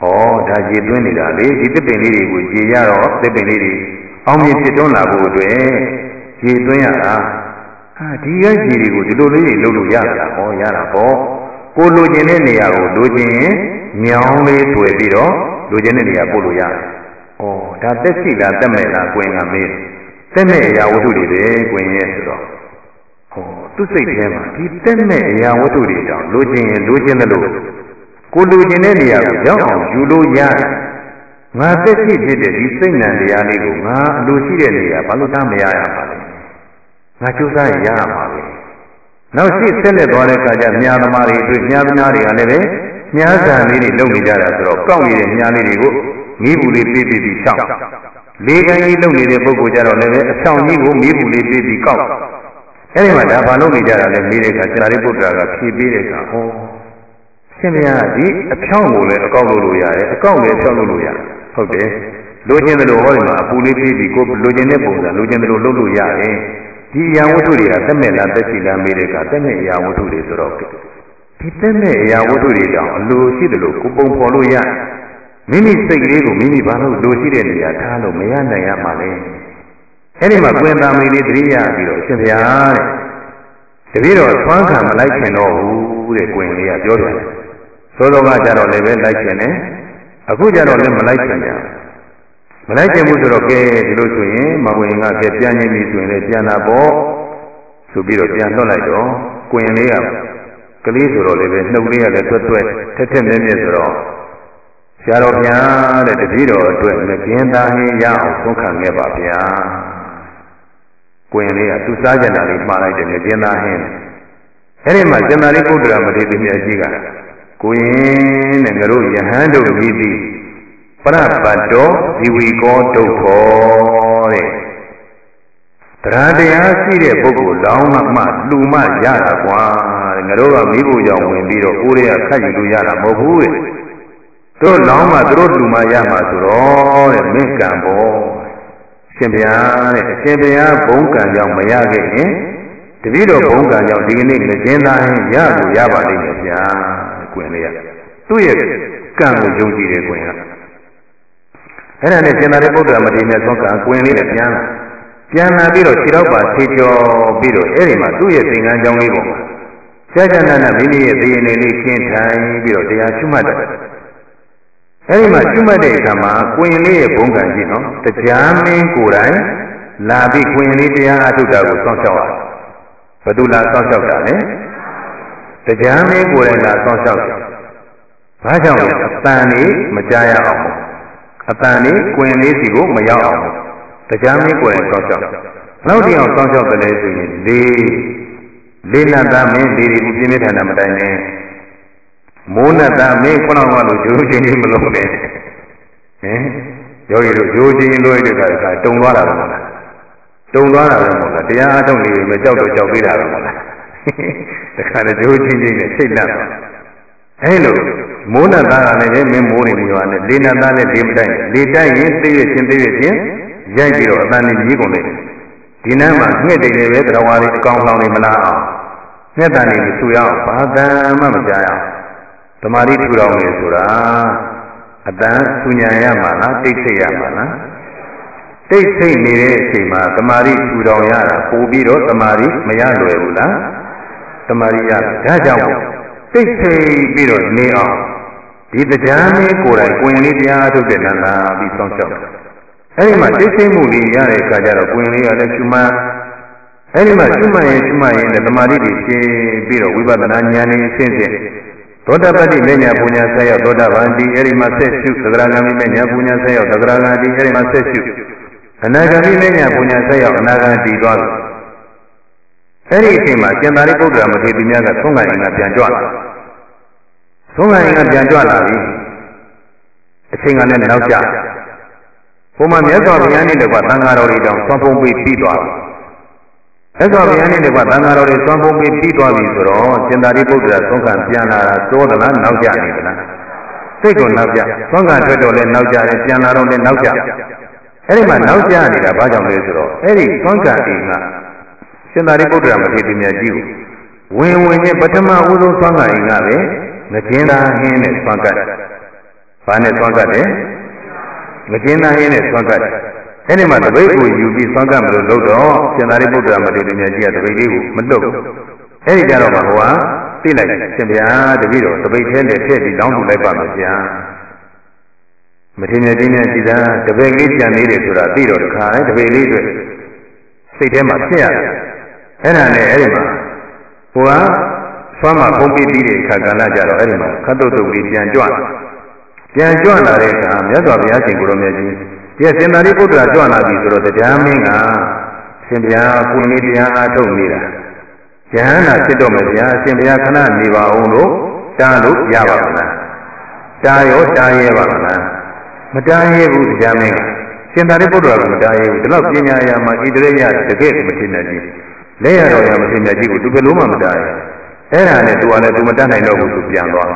ဩဒါရေတွင်းနေတာလေဒီသစ်ပင်လေးတွေကိုရေရတော့သစ်ပင်လေးတွေအောင်မြင်ဖြစ်တွန်းလာဖို့အတွက်ရေတွင်းရတာဟာဒီကကြီးတွေကိုဒီလိုလေးတွေလုပ်လို့ရတာဟောရတာပေါ့ကိုလိုချင်တဲ့နေရာကိုလိုချင်ရင်ညောင်းလေးတွေ့ပြီးတော့လိုချင်တဲ့နေရာပို့လို့ရတယ်။ဩဒါတက်ရှိလားတက်မဲ့လားကွင်ကမေးတက်မဲ့အရာဝတ္ထုတွေပဲကွင်ရဲ့ဆိုတော့ဟောသူ့စိတ်ထဲမှာဒီတက်မဲ့အရာဝတ္ထုတွေတောင်လိုချင်ရင်လိုချင်တယ်လို့ ကိုလိုချင်တဲ့နေရာကိုရောက်အောင်ယူလို့ရတယ်။ငါတက်ရှိဖြစ်တဲ့ဒီစိတ်နံတရားလေးကိုငါအလိုရှိတဲ့နေရာဘာလို့သားမရရပါလဲငါကြိုးစားရင်ရရမှာပဲနောက်ရှိဆက်လက်သွားတဲ့အခါကျမြာသမားတွေတွေ့မြာသမားတွေကလည်းပဲမြားဆန်လေးတွေလုပ်နေကြတာဆိုတော့ကောက်နေတဲ့မြားလေးတွေကိုမိဘူးလေးပြေးပြေးပြီးရှောက်လေးကန်ကြီးလုပ်နေတဲ့ပုဂ္ဂိုလ်ကြတော့လည်းပဲအဆောင်ကြီးကိုမိဘူးလေးပြေးပြီးကောက်အဲဒီမှာဒါဘာလုပ်နေကြတာလဲမိတဲ့အခါဆရာလေးပုတ္တရာကဖြေပေးတဲ့အခါဟော ရှင်မယားဒီအဖြောင်းကိုလည်းအကောက်လုပ်လို့ရတယ်အကောက်လည်းအဖြောင်းလုပ်လို့ရတယ်ဟုတ်တယ်လိုချင်တယ်လို့ဟောဒီမှာအပူလေးပြေးပြီးကိုလိုချင်တဲ့ပုံစံလိုချင်တယ်လို့လုပ်လို့ရတယ်ဒီအရာဝတ္ထုတွေကသက်မဲ့လားသက်ရှိလားမေးတဲ့အခါသက်မဲ့အရာဝတ္ထုတွေဆိုတော့ဒီသက်မဲ့အရာဝတ္ထုတွေတောင်အလိုရှိတယ်လို့ကိုပုံဖော်လို့ရမိမိစိတ်ကလေးကိုမိမိဘာလို့လိုရှိတဲ့နေရာထားလို့မရနိုင်ရမှာလဲအဲ့ဒီမှာကွင်သားမလေးတတိယပြီးတော့ရှင်ဘုရားတဲ့တပည့်တော်သွမ်းခံမလိုက်ခင်တော့ဘူးတဲ့ကွင်လေးကပြောတယ် သောတော်ကကြတော့လည်းပဲလိုက်ခင်တယ်အခုကြတော့လည်းမလိုက်ခင်ကြဘူးမလိုက်ကျင်ဘူးဆိုတော့ကဲဒီလိုဆိုရင်မဝင်ကကဲပြန်ရင်းပြီဆိုရင်လည်းပြန်လာပေါ့ဆိုပြီးတော့ပြန်လွှတ်လိုက်တော့ကိုရင်လေးကကလေးဆိုတော့လည်းပဲနှုတ်လေးကလည်းတွတ်တွတ်ထက်ထက်မြဲမြဲဆိုတော့ဆရာတော်ဗျာတဲ့တပည့်တော်အတွက်မကင်းသားဟင်းရအောင်သုံးခံခဲ့ပါဗျာကိုရင်လေးကသူစားကြတာလေးမှားလိုက်တယ်မကင်းသားဟင်းအဲ့ဒီမှာကျန်တာလေးပုဒ္ဒရာမထေရမြတ်ကြီးက ကိုရင်တဲ့ငါတို့ယဟန်တို့မြည်သည်ပရပတ်တောဇီဝီကောဒုက္ခောတဲ့တရားတရားရှိတဲ့ပုဂ္ဂိုလ်လောင်းမှမှလူမှရတာကွာတဲ့ငါတို့ကမိဖို့ကြောင့်ဝင်ပြီးတော့အိုးတွေကခတ်ယူလို့ရတာမဟုတ်ဘူးတဲ့တို့လောင်းမှတို့လူမှရမှာဆိုတော့တဲ့မင်းကံပေါ်ရှင်ဘုရားတဲ့အရှင်ဘုရားဘုံကံကြောင့်မရခဲ့ရင်တပည့်တော်ဘုံကံကြောင့်ဒီကနေ့ငကျင်းသားရင်ရလို့ရပါလိမ့်မယ်ဗျာ ကွင်လေးကသူ့ရဲ့ကံကိုယုံကြည်တယ်ကွင်ကအဲ့ဒါနဲ့ရှင်သာရိပုတ္တရာမထေရမြတ်သောကံကွင်လေးနဲ့ပြန်လာပြန်လာပြီးတော့ခြေတော့ပါခြေကျော်ပြီးတော့အဲ့ဒီမှာသူ့ရဲ့သင်္ကန်းကြောင်းလေးပေါ်မှာကြာကြာနာနာမိမိရဲ့သေရင်လေးခင်းထိုင်ပြီးတော့တရားရှုမှတ်တယ်အဲဒီမှာရှုမှတ်တဲ့အခါမှာကွင်လေးရဲ့ဘုံကံကြီးနော်တရားမင်းကိုယ်တိုင်လာပြီးကွင်လေးတရားအထုတ်တာကိုစောင့်ရှောက်ရဘယ်သူလာစောင့်ရှောက်တာလဲ တရားမင်းကိုယ်တိုင်လာစောင့်ရှောက်တယ်ဘာကြောင့်လဲအတန်လေးမကြားရအောင်အတန်လေးကွင်လေးစီကိုမရောက်အောင်တရားမင်းကိုယ်တိုင်စောင့်ရှောက်နောက်တစ်အောင်စောင့်ရှောက်တယ်လဲဆိုရင်လေးလေးနတ်သားမင်းလေးဒီပြင်းပြထန်တာမတိုင်နဲ့မိုးနတ်သားမင်းခုနကလိုဂျိုးချင်းကြီးမလုံးနဲ့ဟင်ယောဂီတို့ဂျိုးချင်းလို့ရတဲ့ခါတုံသွားတာပဲမဟုတ်လားတုံသွားတာပဲမဟုတ်လားတရားအထုတ်နေပြီမကြောက်တော့ကြောက်သေးတာပဲမဟုတ်လား တခါတည်းဂျိုးချင်းချင်းနဲ့စိတ်လန့်သွားအဲလိုမိုးနတ်သားကလည်းမင်းမိုးနေပြီဟာနဲ့လေးနတ်သားနဲ့လေးမတိုင်လေးတိုက်ရင်သိရချင်းသိရချင်းရိုက်ပြီးတော့အတန်ကြီးကြီးကုန်လိုက်ဒီနန်းမှာငှက်တိတ်တွေပဲတရားဝါတွေအကောင်လောင်နေမလားအောင်ငှက်တန်တွေမဆူရအောင်ဘာတန်မှမကြားရအောင်တမာတိထူတော်နေဆိုတာအတန်ဆူညံရမှာလားတိတ်ဆိတ်ရမှာလားတိတ်ဆိတ်နေတဲ့အချိန်မှာတမာတိထူတော်ရတာပို့ပြီးတော့တမာတိမရလွယ်ဘူးလား တမာတိရဒါကြောင့်တိတ်ဆိတ်ပြီးတော့နေအောင်ဒီတရားမင်းကိုယ်တိုင်ကိုရင်လေးတရားထုတ်တဲ့လမ်းလာပြီးစောင့်ရှောက်အဲဒီမှာတိတ်ဆိတ်မှုလေးရတဲ့အခါကျတော့ကိုရင်လေးကလည်းရှုမှတ်အဲဒီမှာရှုမှတ်ရင်ရှုမှတ်ရင်လည်းတမာတိတွေရှင်းပြီးတော့ဝိပဿနာဉာဏ်နဲ့ရှင်းရှင်းသောတာပတ္တိမညာပူညာဆက်ရောက်သောတာပန်ဒီအဲဒီမှာဆက်ရှုသဂရဂံမိမညာပူညာဆက်ရောက်သဂရဂံဒီအဲဒီမှာဆက်ရှုအနာဂံမိမညာပူညာဆက်ရောက်အနာဂံဒီသွားပြီ အဲဒီအချိန်မှာကျင်သာရိပုတ္တရာမထေရများကသုံးခိုင်ကပြန်ကြွလာသုံးခိုင်ကပြန်ကြွလာပြီအချိန်ကလည်းနောက်ကျဘုမမြတ်စွာဘုရားနဲ့တကွသံဃာတော်တွေတောင်သွန်ဖုံးပြီးပြီးသွားပြီသက်တော်ဘုရားနဲ့တကွသံဃာတော်တွေသွန်ဖုံးပြီးပြီးသွားပြီဆိုတော့ရှင်သာရိပုတ္တရာသုံးခံပြန်လာတာသိုးသလားနောက်ကျနေသလားစိတ်ကိုနောက်ကျသုံးခံထွက်တော့လည်းနောက်ကျတယ်ပြန်လာတော့လည်းနောက်ကျအဲ့ဒီမှာနောက်ကျနေတာဘာကြောင့်လဲဆိုတော့အဲ့ဒီသုံးခံအိမ်က ရှင်သာရိပုတ္တရာမထေရမြတ်ကြီးကိုဝင်ဝင်နဲ့ပထမဦးဆုံးသုံးခံအိမ်ကလည်းငကျင်းသားဟင်းနဲ့သွန်ကတ်ဘာနဲ့သွန်ကတ်တယ်ငကျင်းသားဟင်းနဲ့သွန်ကတ်အဲ့ဒီမှာတပိတ်ကိုယူပြီးသွန်ကတ်မလို့လို့တော့ရှင်သာရိပုတ္တရာမထေရမြတ်ကြီးကတပိတ်လေးကိုမလွတ်ဘူးအဲ့ဒီကြတော့မှဟိုကသိလိုက်ရှင်ဗျာတပည့်တော်တပိတ်ထဲနဲ့ထည့်ပြီးတောင်းပန်လိုက်ပါမယ်ဗျာမထေရမြတ်ကြီးနဲ့ကြည်သာတပိတ်လေးကြံနေတယ်ဆိုတာသိတော့တခါလေတပိတ်လေးတွေစိတ်ထဲမှာဖြစ်ရတယ် အဲ့ဒါနဲ့အဲ့ဒီမှာဟိုကဆွမ်းမှာဖုံးပြီးပြီးတဲ့အခါကလည်းကြတော့အဲ့ဒီမှာခတ်တုတ်တုတ်လေးပြန်ကြွလာပြန်ကြွလာတဲ့အခါမြတ်စွာဘုရားရှင်ကိုရောမြတ်ကြီးဒီစင်သာရိပုတ္တရာကြွလာပြီဆိုတော့တရားမင်းကရှင်ဘုရားကိုနေတရားအားထုတ်နေတာယဟန္တာဖြစ်တော့မယ်ဗျာရှင်ဘုရားခဏနေပါအောင်လို့တားလို့ရပါမလားတားရောတားရဲပါမလားမတားရဲဘူးတရားမင်းကရှင်သာရိပုတ္တရာကမတားရဲဘူးဒီလောက်ပညာရာမှာဣတရေရတကယ်မထင်တဲ့ကြီး လက်ရတော်ရမထင်တဲ့ကြီးကိုသူဘယ်လိုမှမတားရဲအဲ့ဒါနဲ့သူကလည်းသူမတတ်နိုင်တော့ဘူးသူပြန်သွား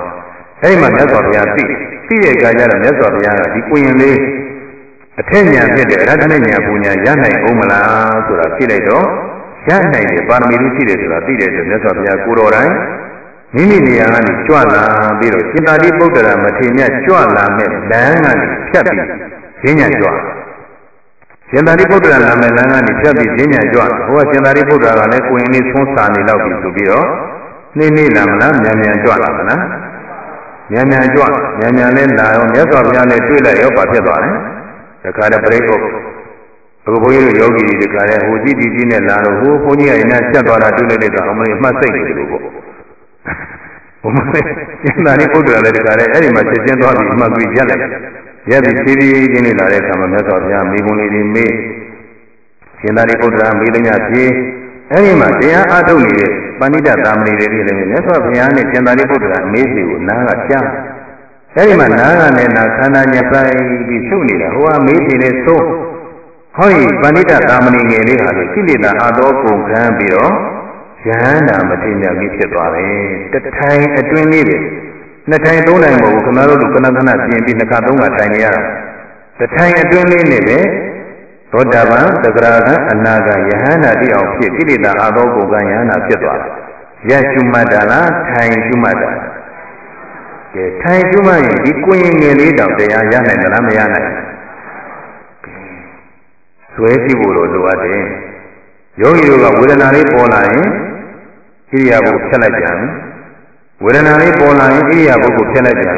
အဲ့ဒီမှာမြတ်စွာဘုရားသိသိတဲ့အခါကျတော့မြတ်စွာဘုရားကဒီကိုရင်လေးအထက်ညာဖြစ်တဲ့အရဟတမေညာပူညာရနိုင်အောင်မလားဆိုတာသိလိုက်တော့ရနိုင်တယ်ပါရမီလူရှိတယ်ဆိုတာသိတဲ့အတွက်မြတ်စွာဘုရားကိုတော်တိုင်မိမိနေရာကနေကြွလာပြီးတော့ရှင်သာတိပုတ္တရာမထေရမြတ်ကြွလာမဲ့လမ်းကနေဖြတ်ပြီးဈဉ္ညာကြွ ရှင်သာရိပုတ္တရာနာမည်လမ်းကနေဖြတ်ပြီးဈဉ္ညာကြွဟိုကရှင်သာရိပုတ္တရာကလည်းကိုရင်လေးသုံးစာနေတော့ပြီဆိုပြီးတော့နှိမ့်နေလာမလားမြန်မြန်ကြွလာမလားမြန်မြန်ကြွမြန်မြန်လေးလာတော့မြတ်စွာဘုရားနဲ့တွေ့လိုက်ရောဘာဖြစ်သွားလဲတခါတည်းပြိဋ္ဌုအခုဘုန်းကြီးတို့ယောဂီတွေတခါတည်းဟိုကြည့်ဒီကြည့်နဲ့လာတော့ဟိုဘုန်းကြီးကရင်နဲ့ဆက်သွားတာတွေ့လိုက်တဲ့ကအမလေးမှတ်စိတ်နေတယ်လို့ပေါ့ ဘုမလေးကျန်တာနေပုဒ်တယ်လည်းတခါတည်းအဲ့ဒီမှာချက်ချင်းသွားပြီးမှတ်ပြီးရက်လိုက်ရက်ပြီးဖြည်းဖြည်းချင်းလေးလာတဲ့အခါမှာမြတ်စွာဘုရားမိဂုံလေးတွေမေးရှင်သာရိပုတ္တရာမေးတဲ့ညဖြည်းအဲ့ဒီမှာတရားအားထုတ်နေတဲ့ပဏိတသာမဏေတွေလည်းမြတ်စွာဘုရားနဲ့ရှင်သာရိပုတ္တရာမေးစီကိုနားကကြားအဲဒီမှာနားကလည်းနာခန္ဓာညက်ဆိုင်ပြီးရှုပ်နေတာဟိုကမေးတယ်လေသုံးဟောဒီပဏိတသာမဏေငယ်လေးဟာလေကိလေသာအသောကုန်ခံပြီးတော့ ယဟန္တာမထေရကြီးဖြစ်သွားတယ်တထိုင်အတွင်းလေးပဲနှစ်ထိုင်သုံးထိုင်မဟုတ်ဘူးခဏတို့ကနကနပြင်ပြီးနှစ်ခါသုံးခါထိုင်နေရတာတထိုင်အတွင်းလေးနဲ့ပဲသောတာပန်သကရာကံအနာကယဟန္တာတိအောင်ဖြစ်ကိလေသာအသောကုန်ခံယဟန္တာဖြစ်သွားတယ်ရရှုမှတ်တာလားထိုင်ရှုမှတ်တာလားကဲထိုင်ရှုမှရင်ဒီကိုရင်ငယ်လေးတောင်တရားရနိုင်သလားမရနိုင်ဇွဲကြည့်ဖို့လိုလိုအပ်တယ်ယောဂီတို့ကဝေဒနာလေးပေါ်လာရင် ဣရိယာပုဖြတ်လိုက်ပြန်ဝေဒနာလေးပေါ်လာရင်ဣရိယာပုကိုဖြတ်လိုက်ပြန်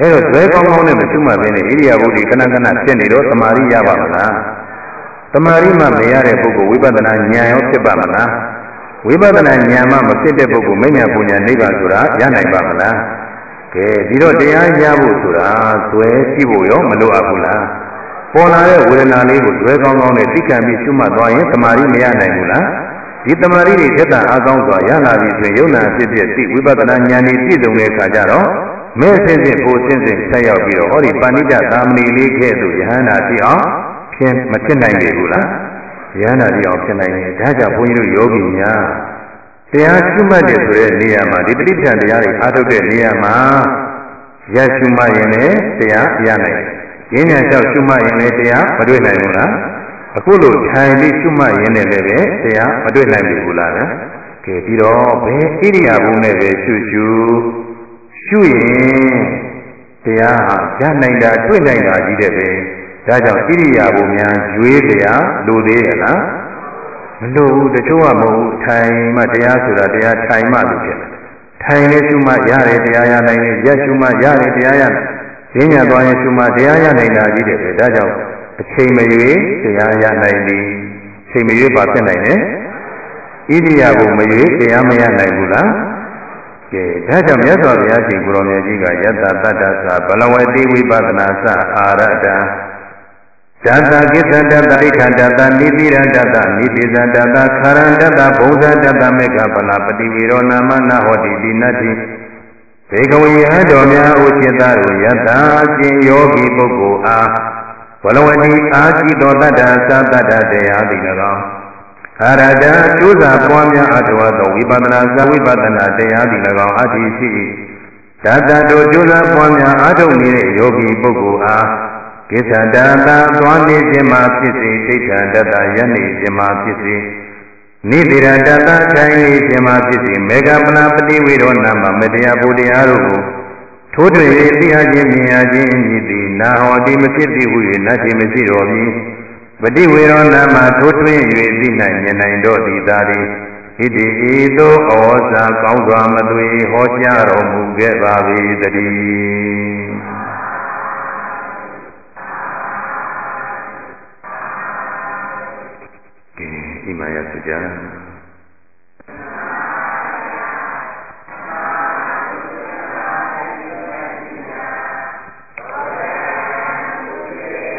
အဲ့တော့ဇွဲကောင်းကောင်းနဲ့မကျွတ်မှဘဲနဲ့ဣရိယာပုဒီကနကနဖြစ်နေတော့တမာရိရပါမလားတမာရိမှမရတဲ့ပုဂ္ဂိုလ်ဝိပဿနာဉာဏ်ရောဖြစ်ပါမလားဝိပဿနာဉာဏ်မှမဖြစ်တဲ့ပုဂ္ဂိုလ်မဉ္ဇဉ်ပူညာနိဗ္ဗာန်ဆိုတာရနိုင်ပါမလားကဲဒီတော့တရားရဖို့ဆိုတာဇွဲကြည့်ဖို့ရောမလိုအပ်ဘူးလားပေါ်လာတဲ့ဝေဒနာလေးကိုဇွဲကောင်းကောင်းနဲ့သိက္ခာပြီးရှုမှတ်သွားရင်တမာရီမရနိုင်ဘူးလား ဒီတမာရီတွေထက်တာအကောင်းစွာရလာပြီဆိုရင်ယုံနာဖြစ်ဖြစ်သိဝိပဿနာဉာဏ်ကြီးပြည့်စုံတဲ့အခါကျတော့မဲ့စင်းစင်းကိုစင်းစင်းဆက်ရောက်ပြီးတော့ဟောဒီပါဏိတသာမဏေလေးခဲ့သူယဟန္တာဖြစ်အောင်ဖြစ်မဖြစ်နိုင်ပြီဘူးလားယဟန္တာဖြစ်အောင်ဖြစ်နိုင်တယ်ဒါကြောင့်ဘုန်းကြီးတို့ယောဂီများတရားရှုမှတ်တယ်ဆိုတဲ့နေရာမှာဒီပဋိပ္ပံတရားတွေအားထုတ်တဲ့နေရာမှာရရှုမှတ်ရင်လည်းတရားရနိုင်တယ်။ဉာဏ်ဉာဏ်လျှောက်ရှုမှတ်ရင်လည်းတရားမတွေ့နိုင်ဘူးလား။ အခုလိုထိုင်ပြီးရှုမှတ်ရင်လည်းပဲတရားမတွေ့နိုင်ဘူးလား။ကဲပြီးတော့ဘယ်ဣရိယာပုနဲ့ပဲရှုရှုရှုရင်တရားဟာရနိုင်တာတွေ့နိုင်တာကြီးတဲ့ပဲ။ဒါကြောင့်ဣရိယာပုများရွေးတရားလိုသေးရဲ့လား။မလို့ဘူးတချို့ကမဟုတ်ဘူးထိုင်မှတရားဆိုတာတရားထိုင်မှလို့ဖြစ်တယ်ထိုင်နေရှုမှရတယ်တရားရနိုင်တယ်ရက်ရှုမှရတယ်တရားရဈဉ္ညာသွားရင်ရှုမှတရားရနိုင်တာကြီးတယ်ပဲဒါကြောင့် အချိန်မရွေးတရားရနိုင်သည်အချိန်မရွေးပါဖြစ်နိုင်တယ်ဣရိယာပုမရွေးတရားမရနိုင်ဘူးလားကဲဒါကြောင့်မြတ်စွာဘုရားရှင်ကိုရောင်မြတ်ကြီးကယတ္တတ္တသဘလဝတိဝိပဿနာသအာရတံဇာတာကိသတတအိခန္တတနိတိရတတနိတိဇတတခရန္တတဘုဇတတမေကပလာပတိဝေရောနာမနာဟောတိတိနတ္တိဘေကဝေဟတော်များဥจิตတို့ယတာရှင်ယောဂီပုဂ္ဂိုလ်အား ဘလဝတိအာจิတောတတ္တသတ္တတရားသည်၎င်းခရတကျိုးစာပွားများအထောသောဝိပဿနာသဝိပဿနာတရားသည်၎င်းအတ္တိရှိဓာတတို့ကျိုးစာပွားများအထုတ်နေတဲ့ယောဂီပုဂ္ဂိုလ်အားကိစ္စတတာသွားနေခြင်းမှာဖြစ်စေဒိဋ္ဌံတတယနေခြင်းမှာဖြစ်စေနိတိရတတထိုင်နေခြင်းမှာဖြစ်စေမေဃပနာပတိဝေရောနာမမတရားဘုတရားတို့ကို ထိုးထွင်း၍သိအပ်ခြင်းမြင်အပ်ခြင်းမြည်သည်နာဟောတိမဖြစ်သည်ဟု၍နတ်ခြင်းမရှိတော်ပြီပတိဝေရောနာမထိုးထွင်း၍သိနိုင်မြင်နိုင်တော်သည်သာသည်ဣတိဤသို့ဩဇာကောင်းစွာမသွေဟောကြားတော်မူခဲ့ပါ၏တည်း